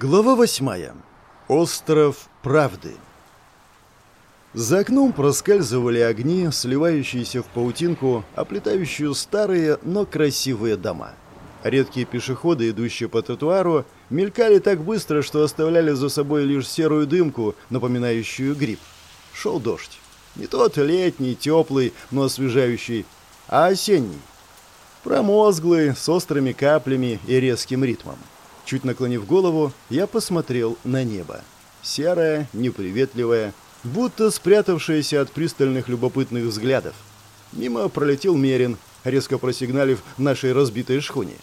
Глава восьмая. Остров Правды. За окном проскальзывали огни, сливающиеся в паутинку, оплетающую старые, но красивые дома. Редкие пешеходы, идущие по тротуару, мелькали так быстро, что оставляли за собой лишь серую дымку, напоминающую гриб. Шел дождь. Не тот летний, теплый, но освежающий, а осенний. Промозглый, с острыми каплями и резким ритмом. Чуть наклонив голову, я посмотрел на небо. Серое, неприветливое, будто спрятавшееся от пристальных любопытных взглядов. Мимо пролетел Мерин, резко просигналив нашей разбитой шхуне.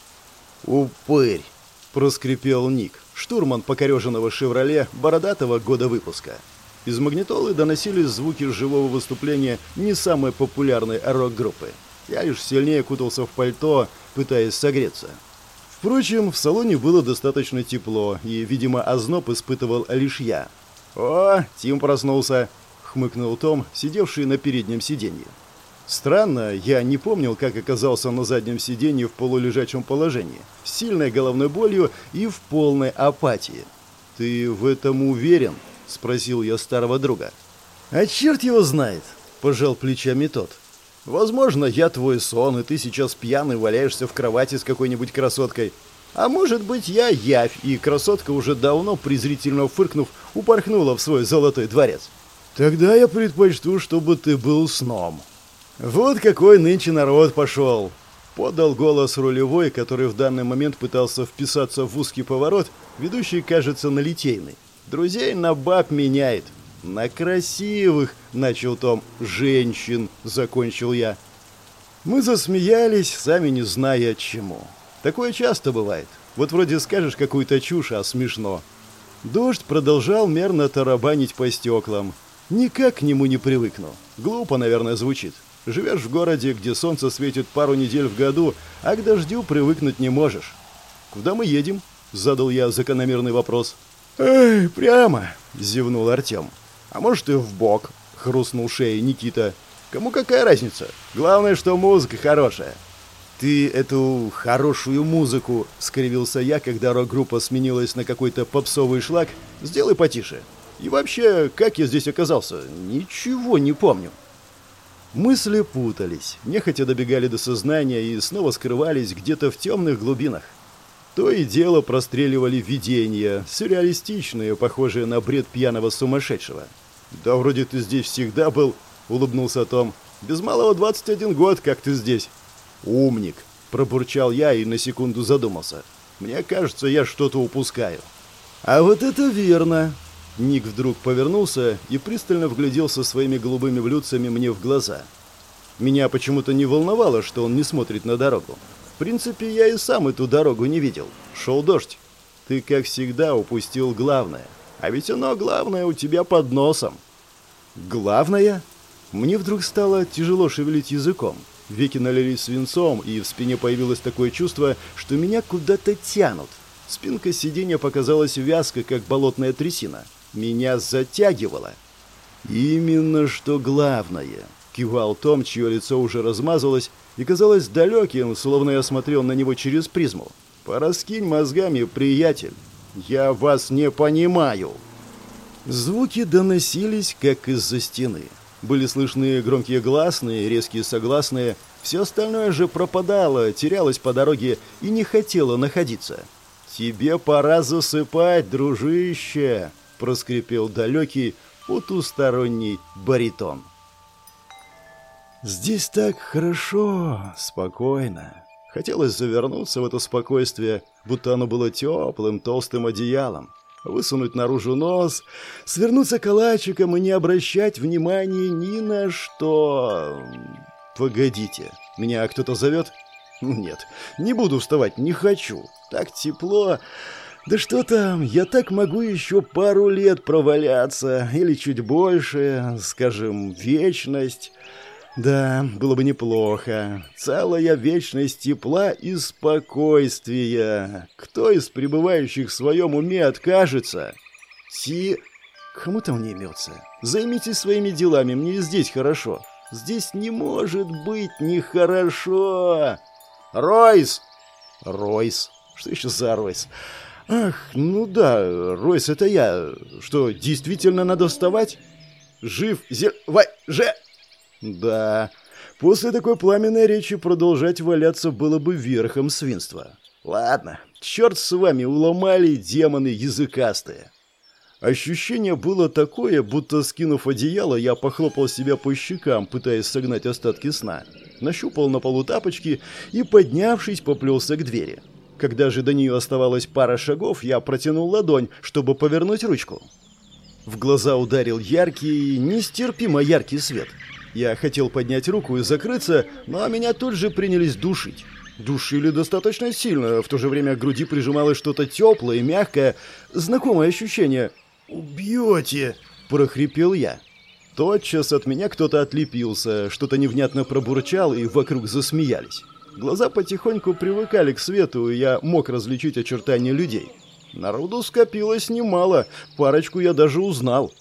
«Упырь!» – проскрипел Ник, штурман покореженного «Шевроле» бородатого года выпуска. Из магнитолы доносились звуки живого выступления не самой популярной рок-группы. Я лишь сильнее кутался в пальто, пытаясь согреться. Впрочем, в салоне было достаточно тепло, и, видимо, озноб испытывал лишь я. «О, Тим проснулся!» — хмыкнул Том, сидевший на переднем сиденье. Странно, я не помнил, как оказался на заднем сиденье в полулежачем положении, с сильной головной болью и в полной апатии. «Ты в этом уверен?» — спросил я старого друга. «А черт его знает!» — пожал плечами тот. Возможно, я твой сон, и ты сейчас пьяный валяешься в кровати с какой-нибудь красоткой. А может быть, я явь, и красотка уже давно, презрительно фыркнув, упорхнула в свой золотой дворец. Тогда я предпочту, чтобы ты был сном. Вот какой нынче народ пошел. Подал голос рулевой, который в данный момент пытался вписаться в узкий поворот, ведущий, кажется, на Литейный. Друзей на баб меняет. «На красивых!» — начал Том. «Женщин!» — закончил я. Мы засмеялись, сами не зная чему. Такое часто бывает. Вот вроде скажешь какую-то чушь, а смешно. Дождь продолжал мерно тарабанить по стеклам. Никак к нему не привыкну. Глупо, наверное, звучит. Живешь в городе, где солнце светит пару недель в году, а к дождю привыкнуть не можешь. «Куда мы едем?» — задал я закономерный вопрос. «Эй, прямо!» — зевнул Артем. А может и в бок, хрустнул шеей Никита. Кому какая разница? Главное, что музыка хорошая. Ты эту хорошую музыку, скривился я, когда рок-группа сменилась на какой-то попсовый шлак, сделай потише. И вообще, как я здесь оказался? Ничего не помню. Мысли путались, нехотя добегали до сознания и снова скрывались где-то в темных глубинах. То и дело простреливали видения, сюрреалистичные, похожие на бред пьяного сумасшедшего. «Да вроде ты здесь всегда был», — улыбнулся Том. «Без малого 21 год, как ты здесь». «Умник», — пробурчал я и на секунду задумался. «Мне кажется, я что-то упускаю». «А вот это верно!» Ник вдруг повернулся и пристально вгляделся своими голубыми блюдцами мне в глаза. Меня почему-то не волновало, что он не смотрит на дорогу. В принципе, я и сам эту дорогу не видел. Шел дождь. Ты, как всегда, упустил главное. А ведь оно главное у тебя под носом. Главное? Мне вдруг стало тяжело шевелить языком. Веки налились свинцом, и в спине появилось такое чувство, что меня куда-то тянут. Спинка сиденья показалась вязкой, как болотная трясина. Меня затягивало. «Именно что главное», — кивал Том, чье лицо уже размазалось и казалось далеким, словно я смотрел на него через призму. «Пораскинь мозгами, приятель. Я вас не понимаю!» Звуки доносились, как из-за стены. Были слышны громкие гласные, резкие согласные. Все остальное же пропадало, терялось по дороге и не хотело находиться. «Тебе пора засыпать, дружище!» — проскрипел далекий, потусторонний баритон. «Здесь так хорошо, спокойно. Хотелось завернуться в это спокойствие, будто оно было теплым, толстым одеялом, высунуть наружу нос, свернуться калачиком и не обращать внимания ни на что. Погодите, меня кто-то зовет? Нет, не буду вставать, не хочу. Так тепло. Да что там, я так могу еще пару лет проваляться, или чуть больше, скажем, вечность. Да, было бы неплохо. Целая вечность тепла и спокойствия. Кто из пребывающих в своем уме откажется? Ти... Кому там не имется? Займитесь своими делами, мне здесь хорошо. Здесь не может быть нехорошо. Ройс! Ройс? Что еще за Ройс? «Ах, ну да, Ройс, это я. Что, действительно надо вставать?» «Жив, зе... Вай... Же...» «Да, после такой пламенной речи продолжать валяться было бы верхом свинства. Ладно, черт с вами, уломали демоны языкастые». Ощущение было такое, будто, скинув одеяло, я похлопал себя по щекам, пытаясь согнать остатки сна. Нащупал на полу тапочки и, поднявшись, поплелся к двери. Когда же до нее оставалось пара шагов, я протянул ладонь, чтобы повернуть ручку. В глаза ударил яркий, нестерпимо яркий свет. Я хотел поднять руку и закрыться, но меня тут же принялись душить. Душили достаточно сильно, в то же время к груди прижималось что-то теплое и мягкое, знакомое ощущение. «Убьете!» – прохрипел я. Тотчас от меня кто-то отлепился, что-то невнятно пробурчал, и вокруг засмеялись. Глаза потихоньку привыкали к свету, и я мог различить очертания людей. Народу скопилось немало, парочку я даже узнал.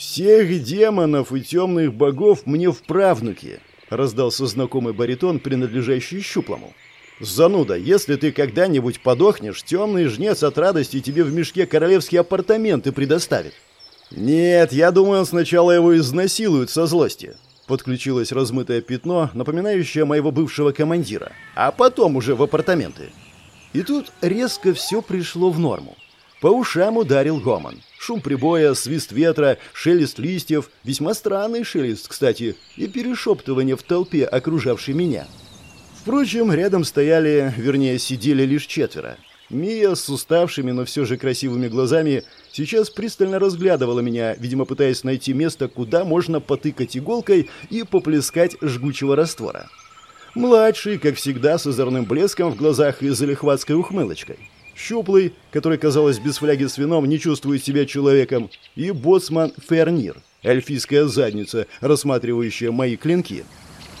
«Всех демонов и темных богов мне в правнуке», — раздался знакомый баритон, принадлежащий щуплому. «Зануда, если ты когда-нибудь подохнешь, темный жнец от радости тебе в мешке королевские апартаменты предоставит». «Нет, я думаю, сначала его изнасилуют со злости подключилось размытое пятно, напоминающее моего бывшего командира, а потом уже в апартаменты. И тут резко все пришло в норму. По ушам ударил гомон. Шум прибоя, свист ветра, шелест листьев, весьма странный шелест, кстати, и перешептывание в толпе, окружавшей меня. Впрочем, рядом стояли, вернее, сидели лишь четверо. Мия с уставшими, но все же красивыми глазами сейчас пристально разглядывала меня, видимо, пытаясь найти место, куда можно потыкать иголкой и поплескать жгучего раствора. Младший, как всегда, с озорным блеском в глазах и залихватской ухмылочкой. Щуплый, который, казалось, без фляги с вином не чувствует себя человеком. И боцман Фернир, эльфийская задница, рассматривающая мои клинки.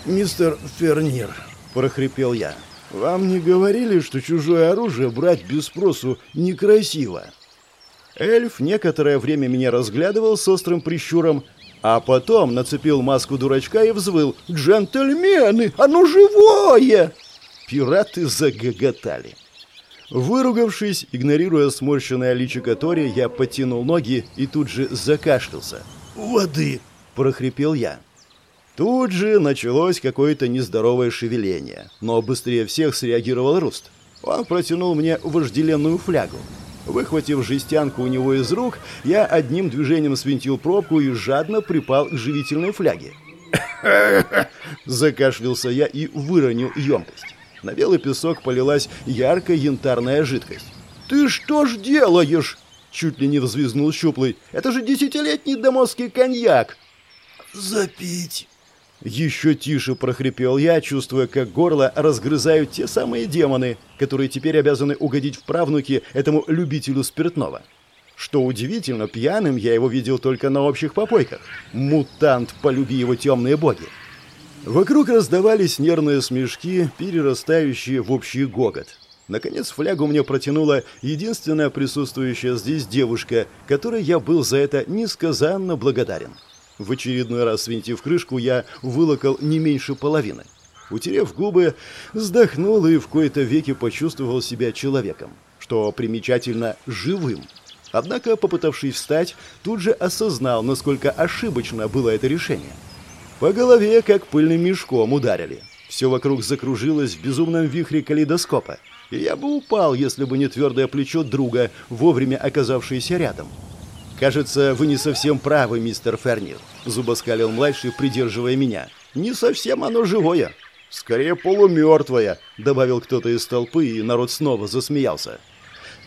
«Мистер Фернир», – прохрипел я, – вам не говорили, что чужое оружие брать без спросу некрасиво? Эльф некоторое время меня разглядывал с острым прищуром, а потом нацепил маску дурачка и взвыл «Джентльмены, оно живое!» Пираты загоготали. Выругавшись, игнорируя сморщенное личико Тори, я потянул ноги и тут же закашлялся. «Воды!» – прохрипел я. Тут же началось какое-то нездоровое шевеление, но быстрее всех среагировал Руст. Он протянул мне вожделенную флягу. Выхватив жестянку у него из рук, я одним движением свинтил пробку и жадно припал к живительной фляге. Закашлялся я и выронил емкость. На белый песок полилась яркая янтарная жидкость. «Ты что ж делаешь?» Чуть ли не взвизгнул щуплый. «Это же десятилетний домосский коньяк!» «Запить!» Еще тише прохрипел я, чувствуя, как горло разгрызают те самые демоны, которые теперь обязаны угодить в правнуки этому любителю спиртного. Что удивительно, пьяным я его видел только на общих попойках. Мутант, полюби его темные боги. Вокруг раздавались нервные смешки, перерастающие в общий гогот. Наконец флягу мне протянула единственная присутствующая здесь девушка, которой я был за это несказанно благодарен. В очередной раз свинтив крышку, я вылокал не меньше половины. Утерев губы, вздохнул и в кои-то веки почувствовал себя человеком, что примечательно живым. Однако, попытавшись встать, тут же осознал, насколько ошибочно было это решение. По голове, как пыльным мешком, ударили. Все вокруг закружилось в безумном вихре калейдоскопа. И я бы упал, если бы не твердое плечо друга, вовремя оказавшееся рядом. «Кажется, вы не совсем правы, мистер Фернир», — зубоскалил младший, придерживая меня. «Не совсем оно живое. Скорее полумертвое», — добавил кто-то из толпы, и народ снова засмеялся.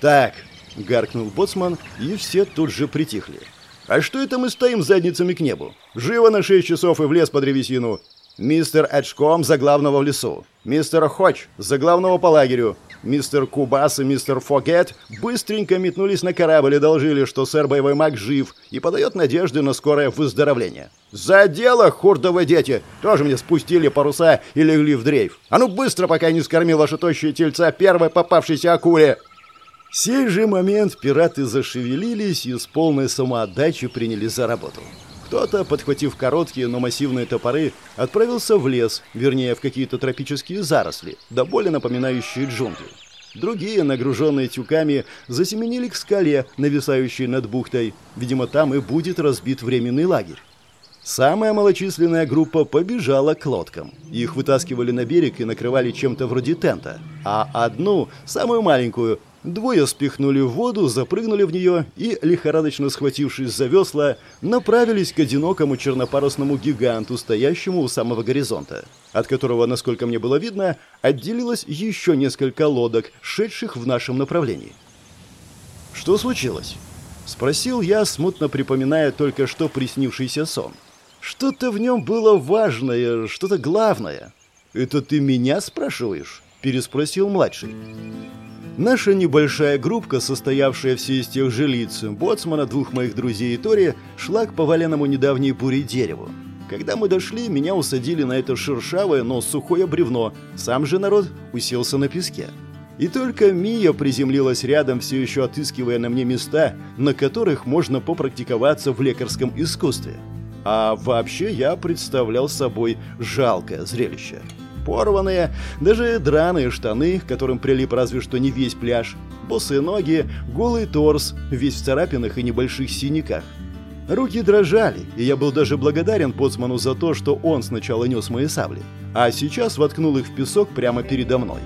«Так», — гаркнул боцман, и все тут же притихли. «А что это мы стоим задницами к небу? Живо на шесть часов и в лес по древесину. Мистер Эджком за главного в лесу. Мистер Хоч за главного по лагерю. Мистер Кубас и мистер Фогет быстренько метнулись на корабль и доложили, что сэр Боевой Маг жив и подает надежды на скорое выздоровление. «За дело, хурдовые дети! Тоже мне спустили паруса и легли в дрейф. А ну быстро, пока не скормил ваши тощие тельца первой попавшейся акуле!» В сей же момент пираты зашевелились и с полной самоотдачей принялись за работу. Кто-то, подхватив короткие, но массивные топоры, отправился в лес, вернее, в какие-то тропические заросли, да более напоминающие джунгли. Другие, нагруженные тюками, засеменили к скале, нависающей над бухтой. Видимо, там и будет разбит временный лагерь. Самая малочисленная группа побежала к лодкам. Их вытаскивали на берег и накрывали чем-то вроде тента. А одну, самую маленькую, двое спихнули в воду, запрыгнули в нее и, лихорадочно схватившись за весла, направились к одинокому чернопарусному гиганту, стоящему у самого горизонта, от которого, насколько мне было видно, отделилось еще несколько лодок, шедших в нашем направлении. «Что случилось?» — спросил я, смутно припоминая только что приснившийся сон. Что-то в нем было важное, что-то главное. «Это ты меня спрашиваешь?» – переспросил младший. Наша небольшая группка, состоявшая все из тех же лиц, боцмана, двух моих друзей и Тори, шла к поваленному недавней буре дереву. Когда мы дошли, меня усадили на это шершавое, но сухое бревно. Сам же народ уселся на песке. И только Мия приземлилась рядом, все еще отыскивая на мне места, на которых можно попрактиковаться в лекарском искусстве. А вообще я представлял собой жалкое зрелище. Порванные, даже драные штаны, к которым прилип разве что не весь пляж, босые ноги, голый торс, весь в царапинах и небольших синяках. Руки дрожали, и я был даже благодарен Поцману за то, что он сначала нес мои сабли, а сейчас воткнул их в песок прямо передо мной.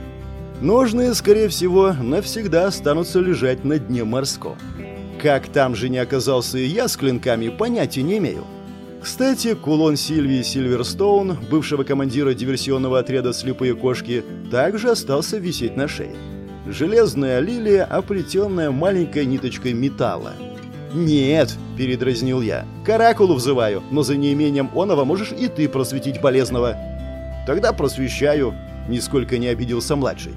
Ножные, скорее всего, навсегда останутся лежать на дне морском. Как там же не оказался и я с клинками, понятия не имею. Кстати, кулон Сильвии Сильверстоун, бывшего командира диверсионного отряда «Слепые кошки», также остался висеть на шее. Железная лилия, оплетенная маленькой ниточкой металла. «Нет», — передразнил я, — «каракулу взываю, но за неимением оного можешь и ты просветить болезного». «Тогда просвещаю», — нисколько не обиделся младший.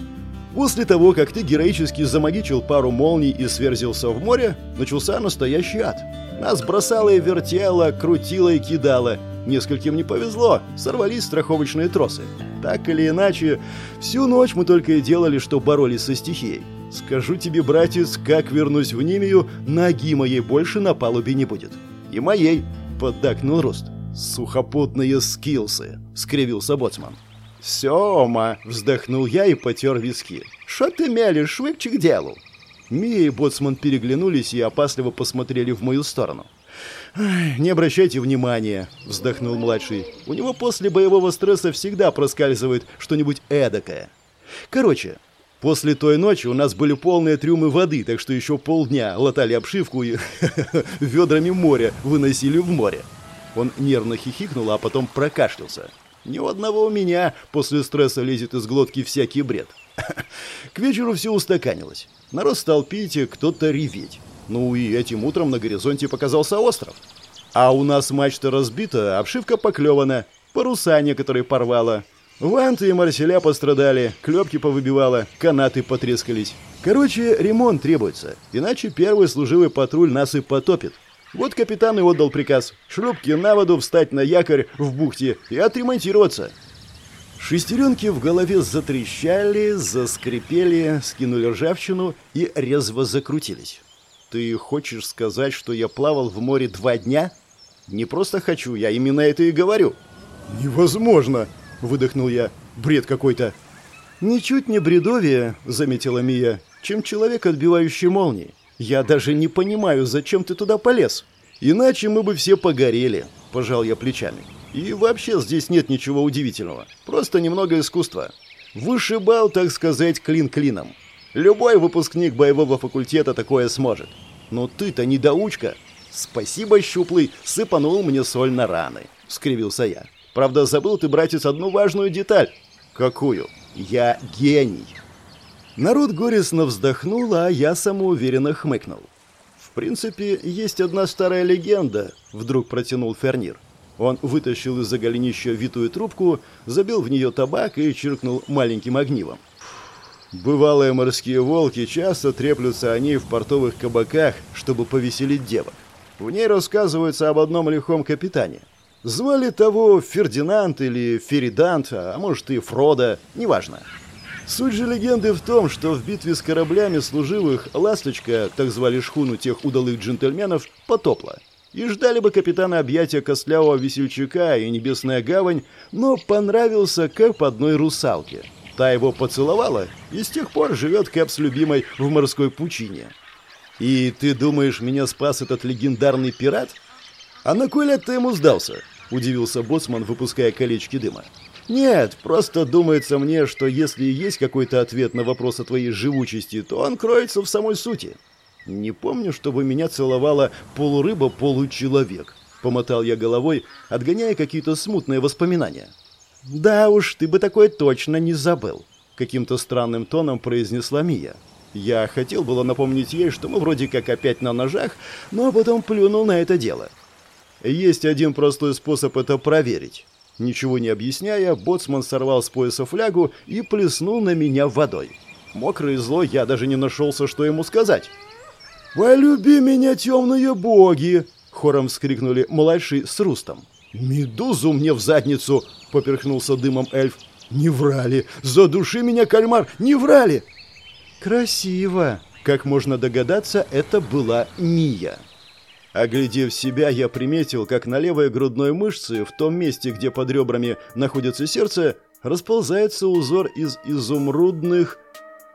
После того, как ты героически замагичил пару молний и сверзился в море, начался настоящий ад. Нас бросало и вертело, крутило и кидало. Нескольким не повезло, сорвались страховочные тросы. Так или иначе, всю ночь мы только и делали, что боролись со стихией. Скажу тебе, братец, как вернусь в Нимию, ноги моей больше на палубе не будет. И моей, поддакнул Рост. Сухопутные скилсы, скривился боцман. «Сёма!» — вздохнул я и потер виски. «Шо ты мелешь, швыдче к делу!» Мия и Боцман переглянулись и опасливо посмотрели в мою сторону. «Не обращайте внимания», — вздохнул младший. «У него после боевого стресса всегда проскальзывает что-нибудь эдакое. Короче, после той ночи у нас были полные трюмы воды, так что еще полдня латали обшивку и ведрами моря выносили в море». Он нервно хихикнул, а потом прокашлялся. Ни у одного у меня после стресса лезет из глотки всякий бред. К вечеру все устаканилось. Народ стал пить, и кто-то реветь. Ну и этим утром на горизонте показался остров. А у нас мачта разбита, обшивка поклевана, паруса некоторые порвала. Ванты и марселя пострадали, клепки повыбивала, канаты потрескались. Короче, ремонт требуется, иначе первый служивый патруль нас и потопит. Вот капитан и отдал приказ. Шлюпки на воду, встать на якорь в бухте и отремонтироваться. Шестеренки в голове затрещали, заскрипели, скинули ржавчину и резво закрутились. «Ты хочешь сказать, что я плавал в море два дня?» «Не просто хочу, я именно это и говорю». «Невозможно!» — выдохнул я. «Бред какой-то!» «Ничуть не бредовее», — заметила Мия, — «чем человек, отбивающий молнии. Я даже не понимаю, зачем ты туда полез. Иначе мы бы все погорели, пожал я плечами. И вообще здесь нет ничего удивительного. Просто немного искусства. Вышибал, так сказать, клин клином. Любой выпускник боевого факультета такое сможет. Но ты-то недоучка. Спасибо, щуплый, сыпанул мне соль на раны, скривился я. Правда, забыл ты, братец, одну важную деталь. Какую? Я гений. Народ горестно вздохнул, а я самоуверенно хмыкнул. «В принципе, есть одна старая легенда», — вдруг протянул Фернир. Он вытащил из-за голенища витую трубку, забил в нее табак и чиркнул маленьким огнивом. Бывалые морские волки часто треплются о ней в портовых кабаках, чтобы повеселить девок. В ней рассказывается об одном лихом капитане. Звали того Фердинанд или Феридант, а может и Фродо, неважно. Суть же легенды в том, что в битве с кораблями служивых «Ласточка», так звали шхуну тех удалых джентльменов, потопла. И ждали бы капитана объятия костлявого весельчака и небесная гавань, но понравился по одной русалке. та его поцеловала, и с тех пор живет Кэп с любимой в морской пучине. И ты думаешь, меня спас этот легендарный пират? А на кой ляд ты ему сдался? Удивился боцман, выпуская колечки дыма. Нет, просто думается мне, что если есть какой-то ответ на вопрос о твоей живучести, то он кроется в самой сути. Не помню, чтобы меня целовала полурыба, получеловек. Помотал я головой, отгоняя какие-то смутные воспоминания. «Да уж, ты бы такое точно не забыл», — каким-то странным тоном произнесла Мия. Я хотел было напомнить ей, что мы вроде как опять на ножах, но потом плюнул на это дело. Есть один простой способ это проверить. Ничего не объясняя, боцман сорвал с пояса флягу и плеснул на меня водой. Мокрый и злой я даже не нашелся, что ему сказать. «Полюби меня, темные боги!» — хором вскрикнули младший с Рустом. «Медузу мне в задницу!» — поперхнулся дымом эльф. «Не врали! Задуши меня, кальмар! Не врали!» «Красиво!» Как можно догадаться, это была Мия. Оглядев себя, я приметил, как на левой грудной мышце, в том месте, где под ребрами находится сердце, расползается узор из изумрудных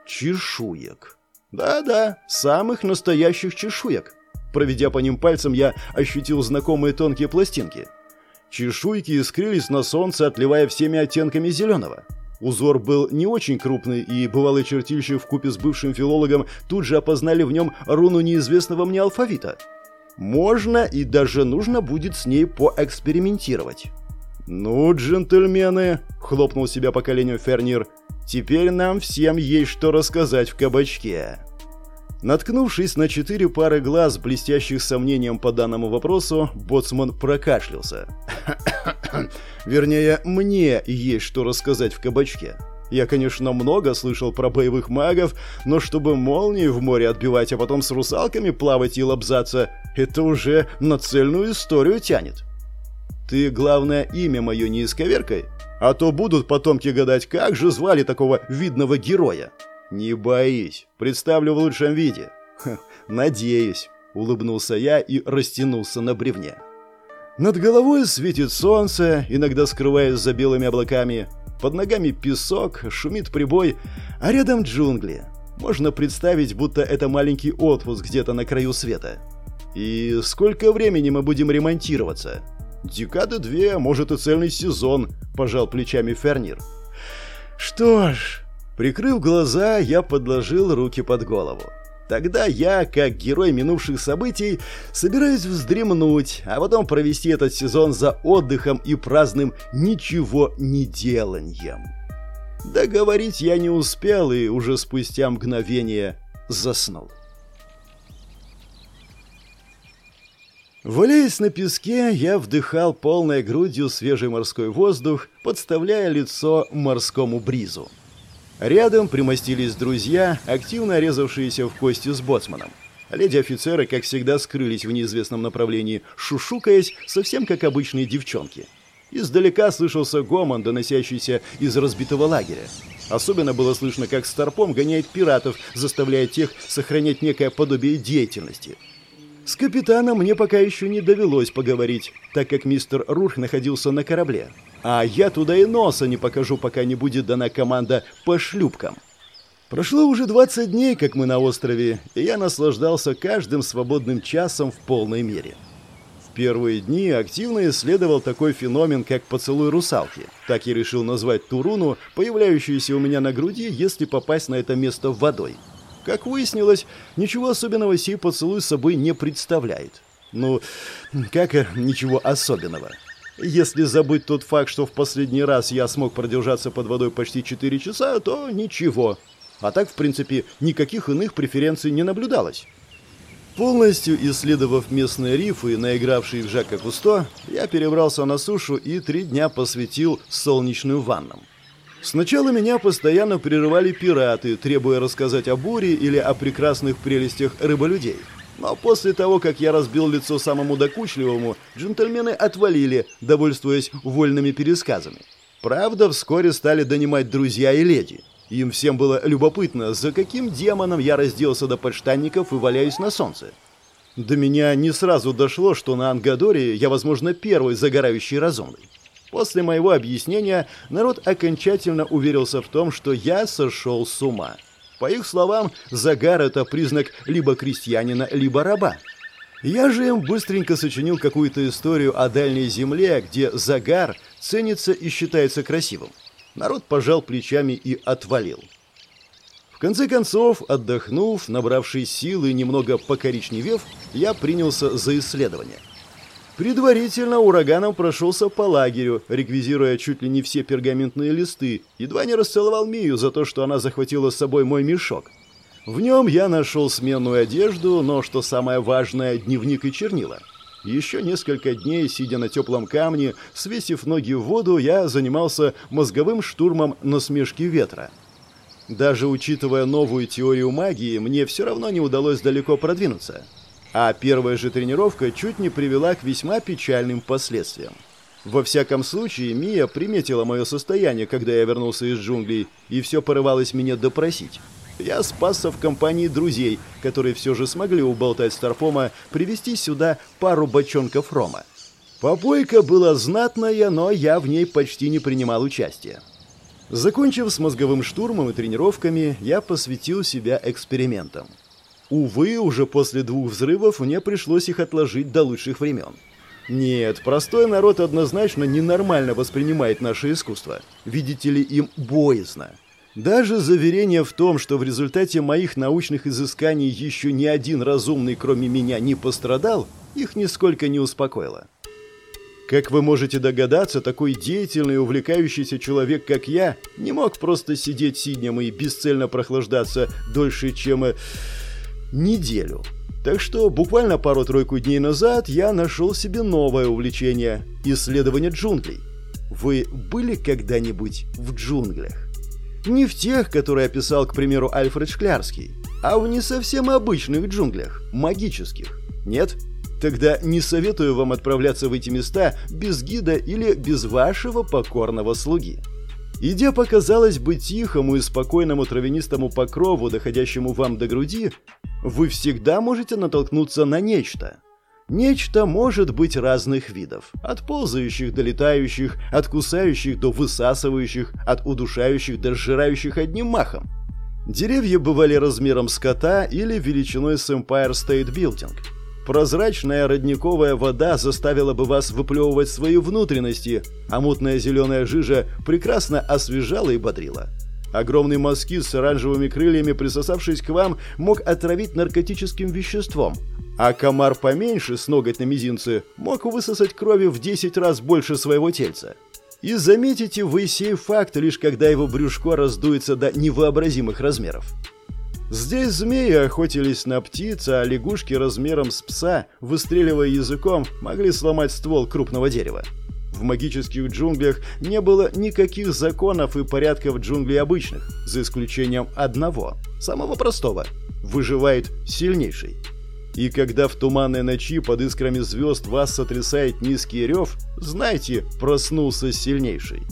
чешуек. Да-да, самых настоящих чешуек. Проведя по ним пальцем, я ощутил знакомые тонкие пластинки. Чешуйки искрились на солнце, отливая всеми оттенками зеленого. Узор был не очень крупный, и бывалый чертильщик вкупе с бывшим филологом тут же опознали в нем руну неизвестного мне алфавита. Можно и даже нужно будет с ней поэкспериментировать. «Ну, джентльмены», — хлопнул себя по коленю Фернир, — «теперь нам всем есть что рассказать в кабачке». Наткнувшись на четыре пары глаз, блестящих сомнением по данному вопросу, боцман прокашлялся. Вернее, мне есть что рассказать в кабачке. Я, конечно, много слышал про боевых магов, но чтобы молнии в море отбивать, а потом с русалками плавать и лобзаться, это уже на цельную историю тянет. Ты, главное, имя мое не исковеркай, а то будут потомки гадать, как же звали такого видного героя. «Не боись, представлю в лучшем виде». «Надеюсь», — улыбнулся я и растянулся на бревне. Над головой светит солнце, иногда скрываясь за белыми облаками. Под ногами песок, шумит прибой, а рядом джунгли. Можно представить, будто это маленький отпуск где-то на краю света. И сколько времени мы будем ремонтироваться? Декады две, может и цельный сезон, пожал плечами Фернир. Что ж, Прикрыв глаза, я подложил руки под голову. Тогда я, как герой минувших событий, собираюсь вздремнуть, а потом провести этот сезон за отдыхом и праздным ничего не деланьем. Договорить я не успел и уже спустя мгновение заснул. Валяясь на песке, я вдыхал полной грудью свежий морской воздух, подставляя лицо морскому бризу. Рядом примостились друзья, активно резавшиеся в кости с боцманом. Леди-офицеры, как всегда, скрылись в неизвестном направлении, шушукаясь, совсем как обычные девчонки. Издалека слышался гомон, доносящийся из разбитого лагеря. Особенно было слышно, как Старпом гоняет пиратов, заставляя тех сохранять некое подобие деятельности. С капитаном мне пока еще не довелось поговорить, так как мистер Рурх находился на корабле. А я туда и носа не покажу, пока не будет дана команда по шлюпкам. Прошло уже 20 дней, как мы на острове, и я наслаждался каждым свободным часом в полной мере. В первые дни активно исследовал такой феномен, как поцелуй русалки. Так я решил назвать ту руну, появляющуюся у меня на груди, если попасть на это место водой. Как выяснилось, ничего особенного сей поцелуй собой не представляет. Ну, как ничего особенного. Если забыть тот факт, что в последний раз я смог продержаться под водой почти 4 часа, то ничего. А так, в принципе, никаких иных преференций не наблюдалось. Полностью исследовав местные рифы, наигравшие в Жака Кусто, я перебрался на сушу и три дня посвятил солнечным ваннам. Сначала меня постоянно прерывали пираты, требуя рассказать о буре или о прекрасных прелестях рыболюдей. Но после того, как я разбил лицо самому докучливому, джентльмены отвалили, довольствуясь вольными пересказами. Правда, вскоре стали донимать друзья и леди. Им всем было любопытно, за каким демоном я разделся до подштанников и валяюсь на солнце. До меня не сразу дошло, что на Ангадоре я, возможно, первый загорающий разумный. После моего объяснения народ окончательно уверился в том, что я сошел с ума. По их словам, загар – это признак либо крестьянина, либо раба. Я же им быстренько сочинил какую-то историю о дальней земле, где загар ценится и считается красивым. Народ пожал плечами и отвалил. В конце концов, отдохнув, набравшись силы и немного покоричневев, я принялся за исследование. Предварительно ураганом прошелся по лагерю, реквизируя чуть ли не все пергаментные листы, едва не расцеловал Мию за то, что она захватила с собой мой мешок. В нем я нашел сменную одежду, но, что самое важное, дневник и чернила. Еще несколько дней, сидя на теплом камне, свесив ноги в воду, я занимался мозговым штурмом насмешки ветра. Даже учитывая новую теорию магии, мне все равно не удалось далеко продвинуться. А первая же тренировка чуть не привела к весьма печальным последствиям. Во всяком случае, Мия приметила мое состояние, когда я вернулся из джунглей, и все порывалось меня допросить. Я спасся в компании друзей, которые все же смогли уболтать Старпома привезти сюда пару бочонков рома. Попойка была знатная, но я в ней почти не принимал участия. Закончив с мозговым штурмом и тренировками, я посвятил себя экспериментам. Увы, уже после двух взрывов мне пришлось их отложить до лучших времен. Нет, простой народ однозначно ненормально воспринимает наше искусство. Видите ли, им боязно. Даже заверение в том, что в результате моих научных изысканий еще ни один разумный, кроме меня, не пострадал, их нисколько не успокоило. Как вы можете догадаться, такой деятельный и увлекающийся человек, как я, не мог просто сидеть сиднем и бесцельно прохлаждаться дольше, чем э, неделю. Так что буквально пару-тройку дней назад я нашел себе новое увлечение – исследование джунглей. Вы были когда-нибудь в джунглях? Не в тех, которые описал, к примеру, Альфред Шклярский, а в не совсем обычных джунглях, магических. Нет? Тогда не советую вам отправляться в эти места без гида или без вашего покорного слуги. Идя по, казалось бы, тихому и спокойному травянистому покрову, доходящему вам до груди, вы всегда можете натолкнуться на нечто. Нечто может быть разных видов. От ползающих до летающих, от кусающих до высасывающих, от удушающих до сжирающих одним махом. Деревья бывали размером с кота или величиной с Empire State Building – Прозрачная родниковая вода заставила бы вас выплевывать свои внутренности, а мутная зеленая жижа прекрасно освежала и бодрила. Огромный москит с оранжевыми крыльями, присосавшись к вам, мог отравить наркотическим веществом, а комар поменьше, с ноготь на мизинце, мог высосать крови в 10 раз больше своего тельца. И заметите вы сей факт, лишь когда его брюшко раздуется до невообразимых размеров. Здесь змеи охотились на птиц, а лягушки размером с пса, выстреливая языком, могли сломать ствол крупного дерева. В магических джунглях не было никаких законов и порядков джунглей обычных, за исключением одного, самого простого – выживает сильнейший. И когда в туманной ночи под искрами звезд вас сотрясает низкий рев, знайте, проснулся сильнейший.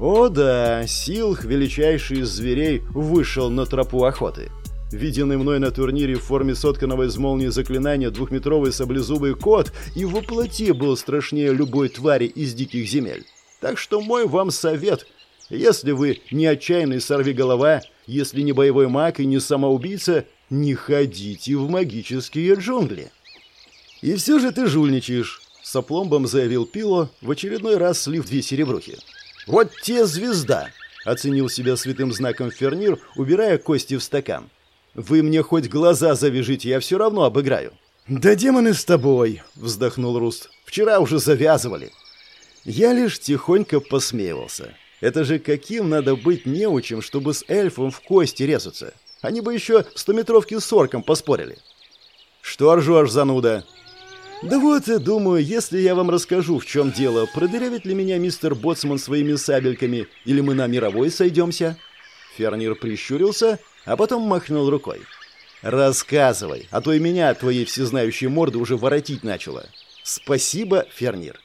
О да, Силх, величайший из зверей, вышел на тропу охоты – Виденный мной на турнире в форме сотканного из молнии заклинания двухметровый саблезубый кот и воплоти был страшнее любой твари из диких земель. Так что мой вам совет, если вы не отчаянный сорвиголова, если не боевой маг и не самоубийца, не ходите в магические джунгли. И все же ты жульничаешь, с опломбом заявил Пило, в очередной раз слив две серебрухи. Вот те звезда, оценил себя святым знаком Фернир, убирая кости в стакан. Вы мне хоть глаза завяжите, я все равно обыграю». «Да демоны с тобой!» — вздохнул Руст. «Вчера уже завязывали». Я лишь тихонько посмеивался. Это же каким надо быть неучим, чтобы с эльфом в кости резаться? Они бы еще в стометровке с орком поспорили. «Что ржешь, зануда?» «Да вот, думаю, если я вам расскажу, в чем дело, продырявит ли меня мистер Боцман своими сабельками, или мы на мировой сойдемся?» Фернир прищурился а потом махнул рукой. «Рассказывай, а то и меня от твоей всезнающей морды уже воротить начало. Спасибо, Фернир».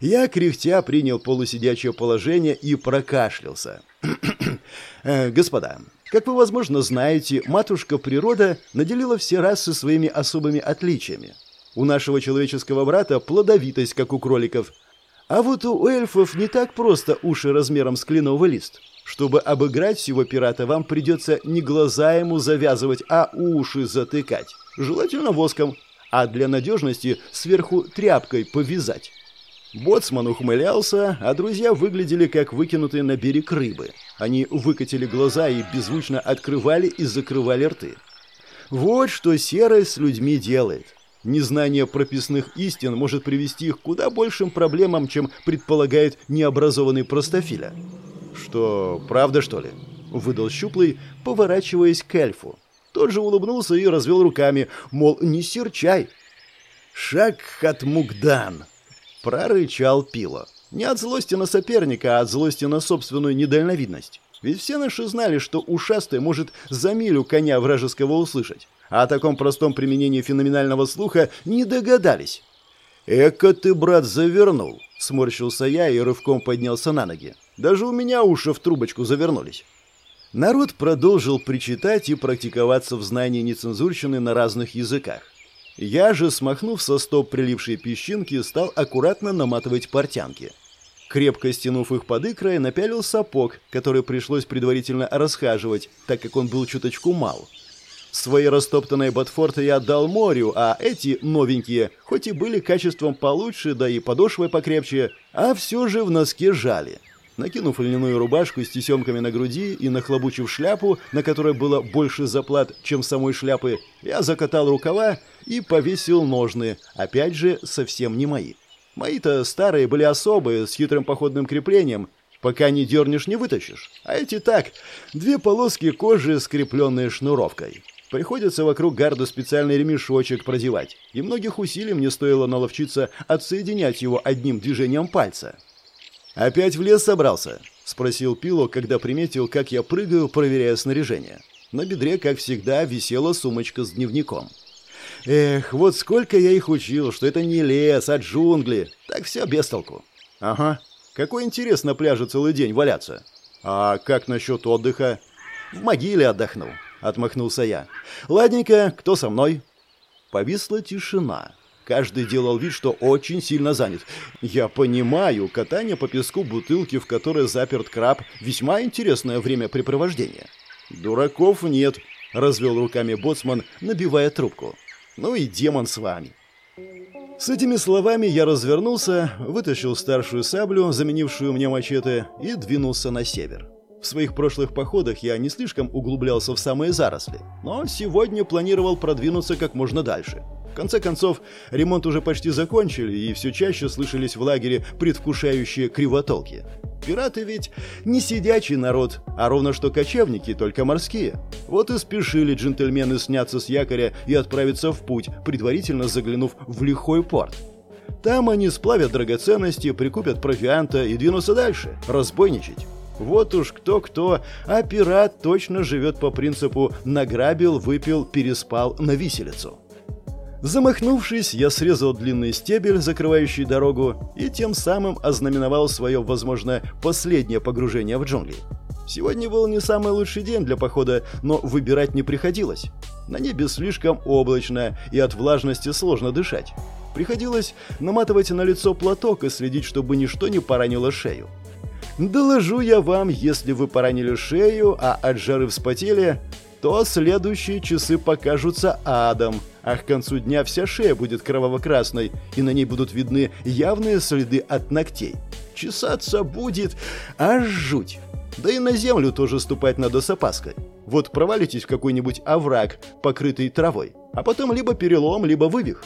Я, кряхтя, принял полусидячее положение и прокашлялся. Э, «Господа, как вы, возможно, знаете, матушка природа наделила все расы своими особыми отличиями. У нашего человеческого брата плодовитость, как у кроликов, А вот у эльфов не так просто уши размером с кленовый лист. Чтобы обыграть всего пирата, вам придется не глаза ему завязывать, а уши затыкать. Желательно воском, а для надежности сверху тряпкой повязать. Боцман ухмылялся, а друзья выглядели как выкинутые на берег рыбы. Они выкатили глаза и беззвучно открывали и закрывали рты. Вот что серое с людьми делает. Незнание прописных истин может привести их к куда большим проблемам, чем предполагает необразованный простофиля. «Что, правда, что ли?» — выдал Щуплый, поворачиваясь к эльфу. Тот же улыбнулся и развел руками, мол, не серчай. «Шак Мугдан прорычал Пило. Не от злости на соперника, а от злости на собственную недальновидность. Ведь все наши знали, что ушастый может за милю коня вражеского услышать, а о таком простом применении феноменального слуха не догадались. «Эка ты, брат, завернул!» — сморщился я и рывком поднялся на ноги. «Даже у меня уши в трубочку завернулись». Народ продолжил причитать и практиковаться в знании нецензурщины на разных языках. Я же, смахнув со стоп прилившие песчинки, стал аккуратно наматывать портянки. Крепко стянув их под икрой, напялил сапог, который пришлось предварительно расхаживать, так как он был чуточку мал. Свои растоптанные ботфорты я отдал морю, а эти новенькие, хоть и были качеством получше, да и подошвой покрепче, а все же в носке жали. Накинув льняную рубашку с тесемками на груди и нахлобучив шляпу, на которой было больше заплат, чем самой шляпы, я закатал рукава и повесил ножны, опять же, совсем не мои. Мои-то старые были особые, с хитрым походным креплением, пока не дернешь, не вытащишь. А эти так, две полоски кожи, скрепленные шнуровкой. Приходится вокруг гарда специальный ремешочек продевать, и многих усилий мне стоило наловчиться отсоединять его одним движением пальца. «Опять в лес собрался?» — спросил Пило, когда приметил, как я прыгаю, проверяя снаряжение. На бедре, как всегда, висела сумочка с дневником. Эх, вот сколько я их учил, что это не лес, а джунгли. Так все без толку. Ага, какой интерес на пляже целый день валяться. А как насчет отдыха? В могиле отдохну, отмахнулся я. Ладненько, кто со мной? Повисла тишина. Каждый делал вид, что очень сильно занят. Я понимаю, катание по песку бутылки, в которой заперт краб, весьма интересное времяпрепровождение. Дураков нет, развел руками боцман, набивая трубку. Ну и демон с вами. С этими словами я развернулся, вытащил старшую саблю, заменившую мне мачете, и двинулся на север. В своих прошлых походах я не слишком углублялся в самые заросли, но сегодня планировал продвинуться как можно дальше конце концов, ремонт уже почти закончили, и все чаще слышались в лагере предвкушающие кривотолки. Пираты ведь не сидячий народ, а ровно что кочевники, только морские. Вот и спешили джентльмены сняться с якоря и отправиться в путь, предварительно заглянув в лихой порт. Там они сплавят драгоценности, прикупят провианта и двинутся дальше, разбойничать. Вот уж кто-кто, а пират точно живет по принципу «награбил, выпил, переспал на виселицу». Замахнувшись, я срезал длинный стебель, закрывающий дорогу, и тем самым ознаменовал свое, возможно, последнее погружение в джунгли. Сегодня был не самый лучший день для похода, но выбирать не приходилось. На небе слишком облачно, и от влажности сложно дышать. Приходилось наматывать на лицо платок и следить, чтобы ничто не поранило шею. Доложу я вам, если вы поранили шею, а от жары вспотели, то следующие часы покажутся адом, а к концу дня вся шея будет кроваво-красной, и на ней будут видны явные следы от ногтей. Чесаться будет аж жуть. Да и на землю тоже ступать надо с опаской. Вот провалитесь в какой-нибудь овраг, покрытый травой, а потом либо перелом, либо вывих.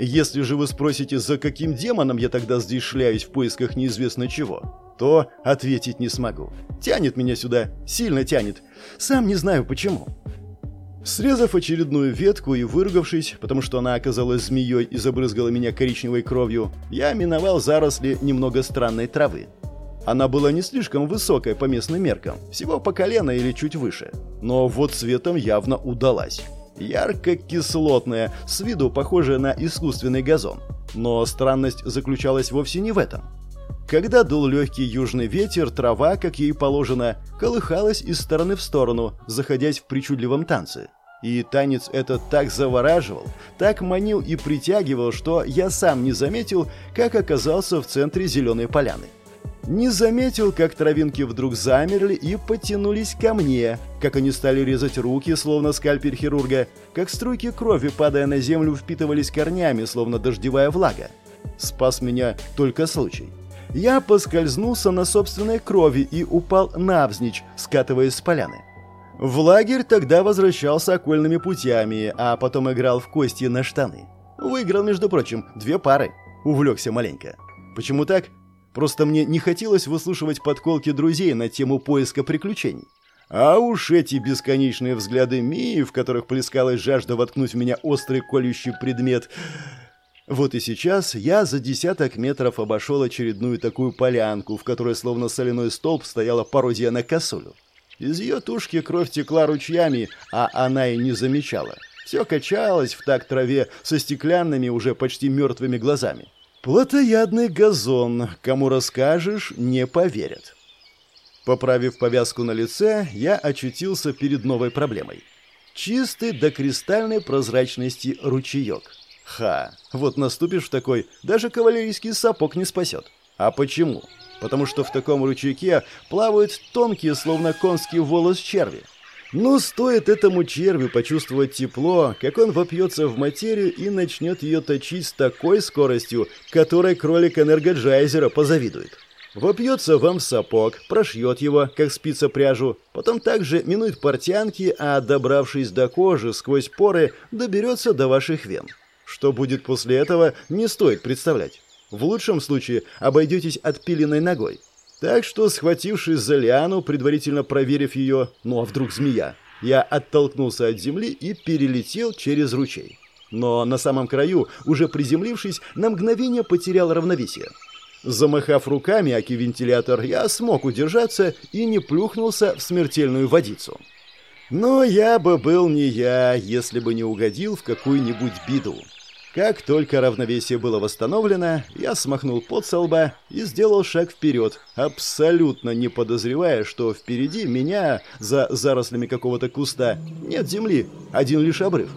Если же вы спросите, за каким демоном я тогда здесь шляюсь в поисках неизвестно чего, то ответить не смогу. Тянет меня сюда, сильно тянет. Сам не знаю почему. Срезав очередную ветку и выругавшись, потому что она оказалась змеей и забрызгала меня коричневой кровью, я миновал заросли немного странной травы. Она была не слишком высокая по местным меркам, всего по колено или чуть выше. Но вот цветом явно удалась. Ярко-кислотная, с виду похожая на искусственный газон. Но странность заключалась вовсе не в этом. Когда дул легкий южный ветер, трава, как ей положено, колыхалась из стороны в сторону, заходясь в причудливом танце. И танец этот так завораживал, так манил и притягивал, что я сам не заметил, как оказался в центре зеленой поляны. Не заметил, как травинки вдруг замерли и потянулись ко мне, как они стали резать руки, словно скальпель хирурга, как струйки крови, падая на землю, впитывались корнями, словно дождевая влага. Спас меня только случай. Я поскользнулся на собственной крови и упал навзничь, скатываясь с поляны. В лагерь тогда возвращался окольными путями, а потом играл в кости на штаны. Выиграл, между прочим, две пары. Увлекся маленько. Почему так? Просто мне не хотелось выслушивать подколки друзей на тему поиска приключений. А уж эти бесконечные взгляды Мии, в которых плескалась жажда воткнуть в меня острый колющий предмет... Вот и сейчас я за десяток метров обошел очередную такую полянку, в которой словно соляной столб стояла пародия на косулю. Из ее тушки кровь текла ручьями, а она и не замечала. Все качалось в такт траве со стеклянными, уже почти мертвыми глазами. Плотоядный газон, кому расскажешь, не поверят. Поправив повязку на лице, я очутился перед новой проблемой. Чистый до кристальной прозрачности ручеек. Ха, вот наступишь в такой, даже кавалерийский сапог не спасет. А почему? Потому что в таком ручейке плавают тонкие, словно конский волос черви. Но стоит этому червю почувствовать тепло, как он вопьется в материю и начнет ее точить с такой скоростью, которой кролик энергоджайзера позавидует. Вопьется вам в сапог, прошьет его, как спица пряжу, потом также минует портянки, а, добравшись до кожи, сквозь поры, доберется до ваших вен. Что будет после этого, не стоит представлять. В лучшем случае обойдетесь отпиленной ногой. Так что, схватившись за лиану, предварительно проверив ее, ну а вдруг змея, я оттолкнулся от земли и перелетел через ручей. Но на самом краю, уже приземлившись, на мгновение потерял равновесие. Замахав руками аки-вентилятор, я смог удержаться и не плюхнулся в смертельную водицу. Но я бы был не я, если бы не угодил в какую-нибудь беду. Как только равновесие было восстановлено, я смахнул пот со лба и сделал шаг вперед, абсолютно не подозревая, что впереди меня, за зарослями какого-то куста, нет земли, один лишь обрыв.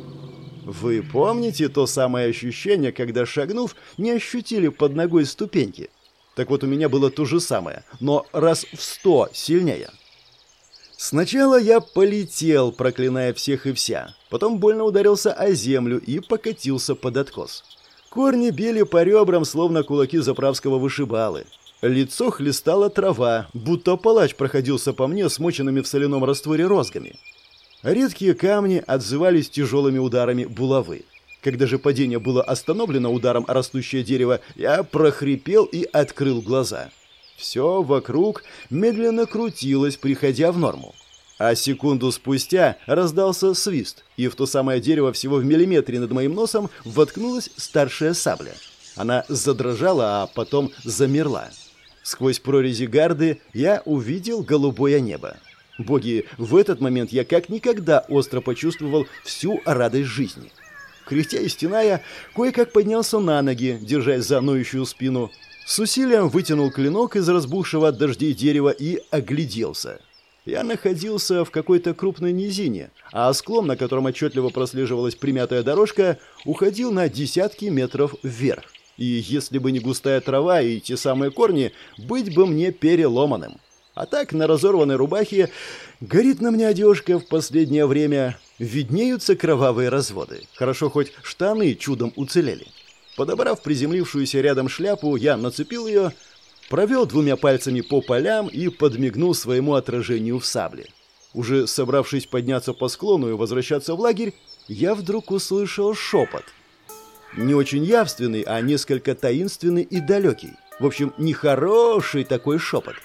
Вы помните то самое ощущение, когда, шагнув, не ощутили под ногой ступеньки? Так вот у меня было то же самое, но раз в сто сильнее. Сначала я полетел, проклиная всех и вся. Потом больно ударился о землю и покатился под откос. Корни били по ребрам, словно кулаки заправского вышибалы. Лицо хлестала трава, будто палач проходился по мне смоченными в соляном растворе розгами. Редкие камни отзывались тяжелыми ударами булавы. Когда же падение было остановлено ударом о растущее дерево, я прохрипел и открыл глаза. Все вокруг медленно крутилось, приходя в норму. А секунду спустя раздался свист, и в то самое дерево всего в миллиметре над моим носом воткнулась старшая сабля. Она задрожала, а потом замерла. Сквозь прорези гарды я увидел голубое небо. Боги, в этот момент я как никогда остро почувствовал всю радость жизни. Кряхтя и стеная, кое-как поднялся на ноги, держась за ноющую спину, с усилием вытянул клинок из разбухшего от дождей дерева и огляделся. Я находился в какой-то крупной низине, а склон, на котором отчетливо прослеживалась примятая дорожка, уходил на десятки метров вверх. И если бы не густая трава и те самые корни, быть бы мне переломанным. А так на разорванной рубахе горит на мне одежка в последнее время, виднеются кровавые разводы. Хорошо хоть штаны чудом уцелели. Подобрав приземлившуюся рядом шляпу, я нацепил ее, провел двумя пальцами по полям и подмигнул своему отражению в сабле. Уже собравшись подняться по склону и возвращаться в лагерь, я вдруг услышал шепот. Не очень явственный, а несколько таинственный и далекий. В общем, нехороший такой шепот.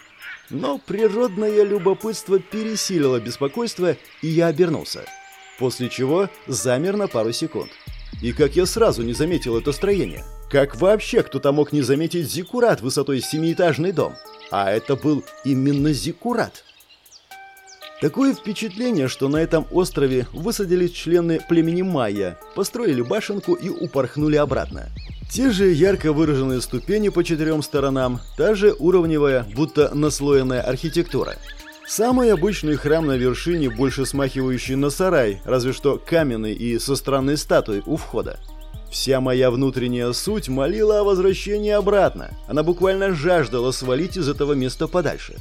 Но природное любопытство пересилило беспокойство, и я обернулся. После чего замер на пару секунд. И как я сразу не заметил это строение? Как вообще кто-то мог не заметить зиккурат высотой семиэтажный дом? А это был именно зиккурат. Такое впечатление, что на этом острове высадились члены племени майя, построили башенку и упорхнули обратно. Те же ярко выраженные ступени по четырем сторонам, та же уровневая, будто наслоенная архитектура. Самый обычный храм на вершине, больше смахивающий на сарай, разве что каменный и со странной статуей у входа. Вся моя внутренняя суть молила о возвращении обратно. Она буквально жаждала свалить из этого места подальше.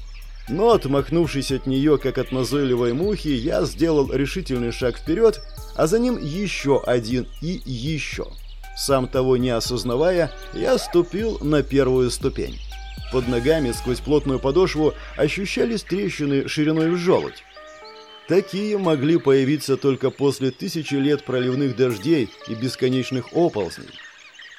Но, отмахнувшись от нее, как от назойливой мухи, я сделал решительный шаг вперед, а за ним еще один и еще. Сам того не осознавая, я ступил на первую ступень. Под ногами сквозь плотную подошву ощущались трещины шириной в желудь. Такие могли появиться только после тысячи лет проливных дождей и бесконечных оползней.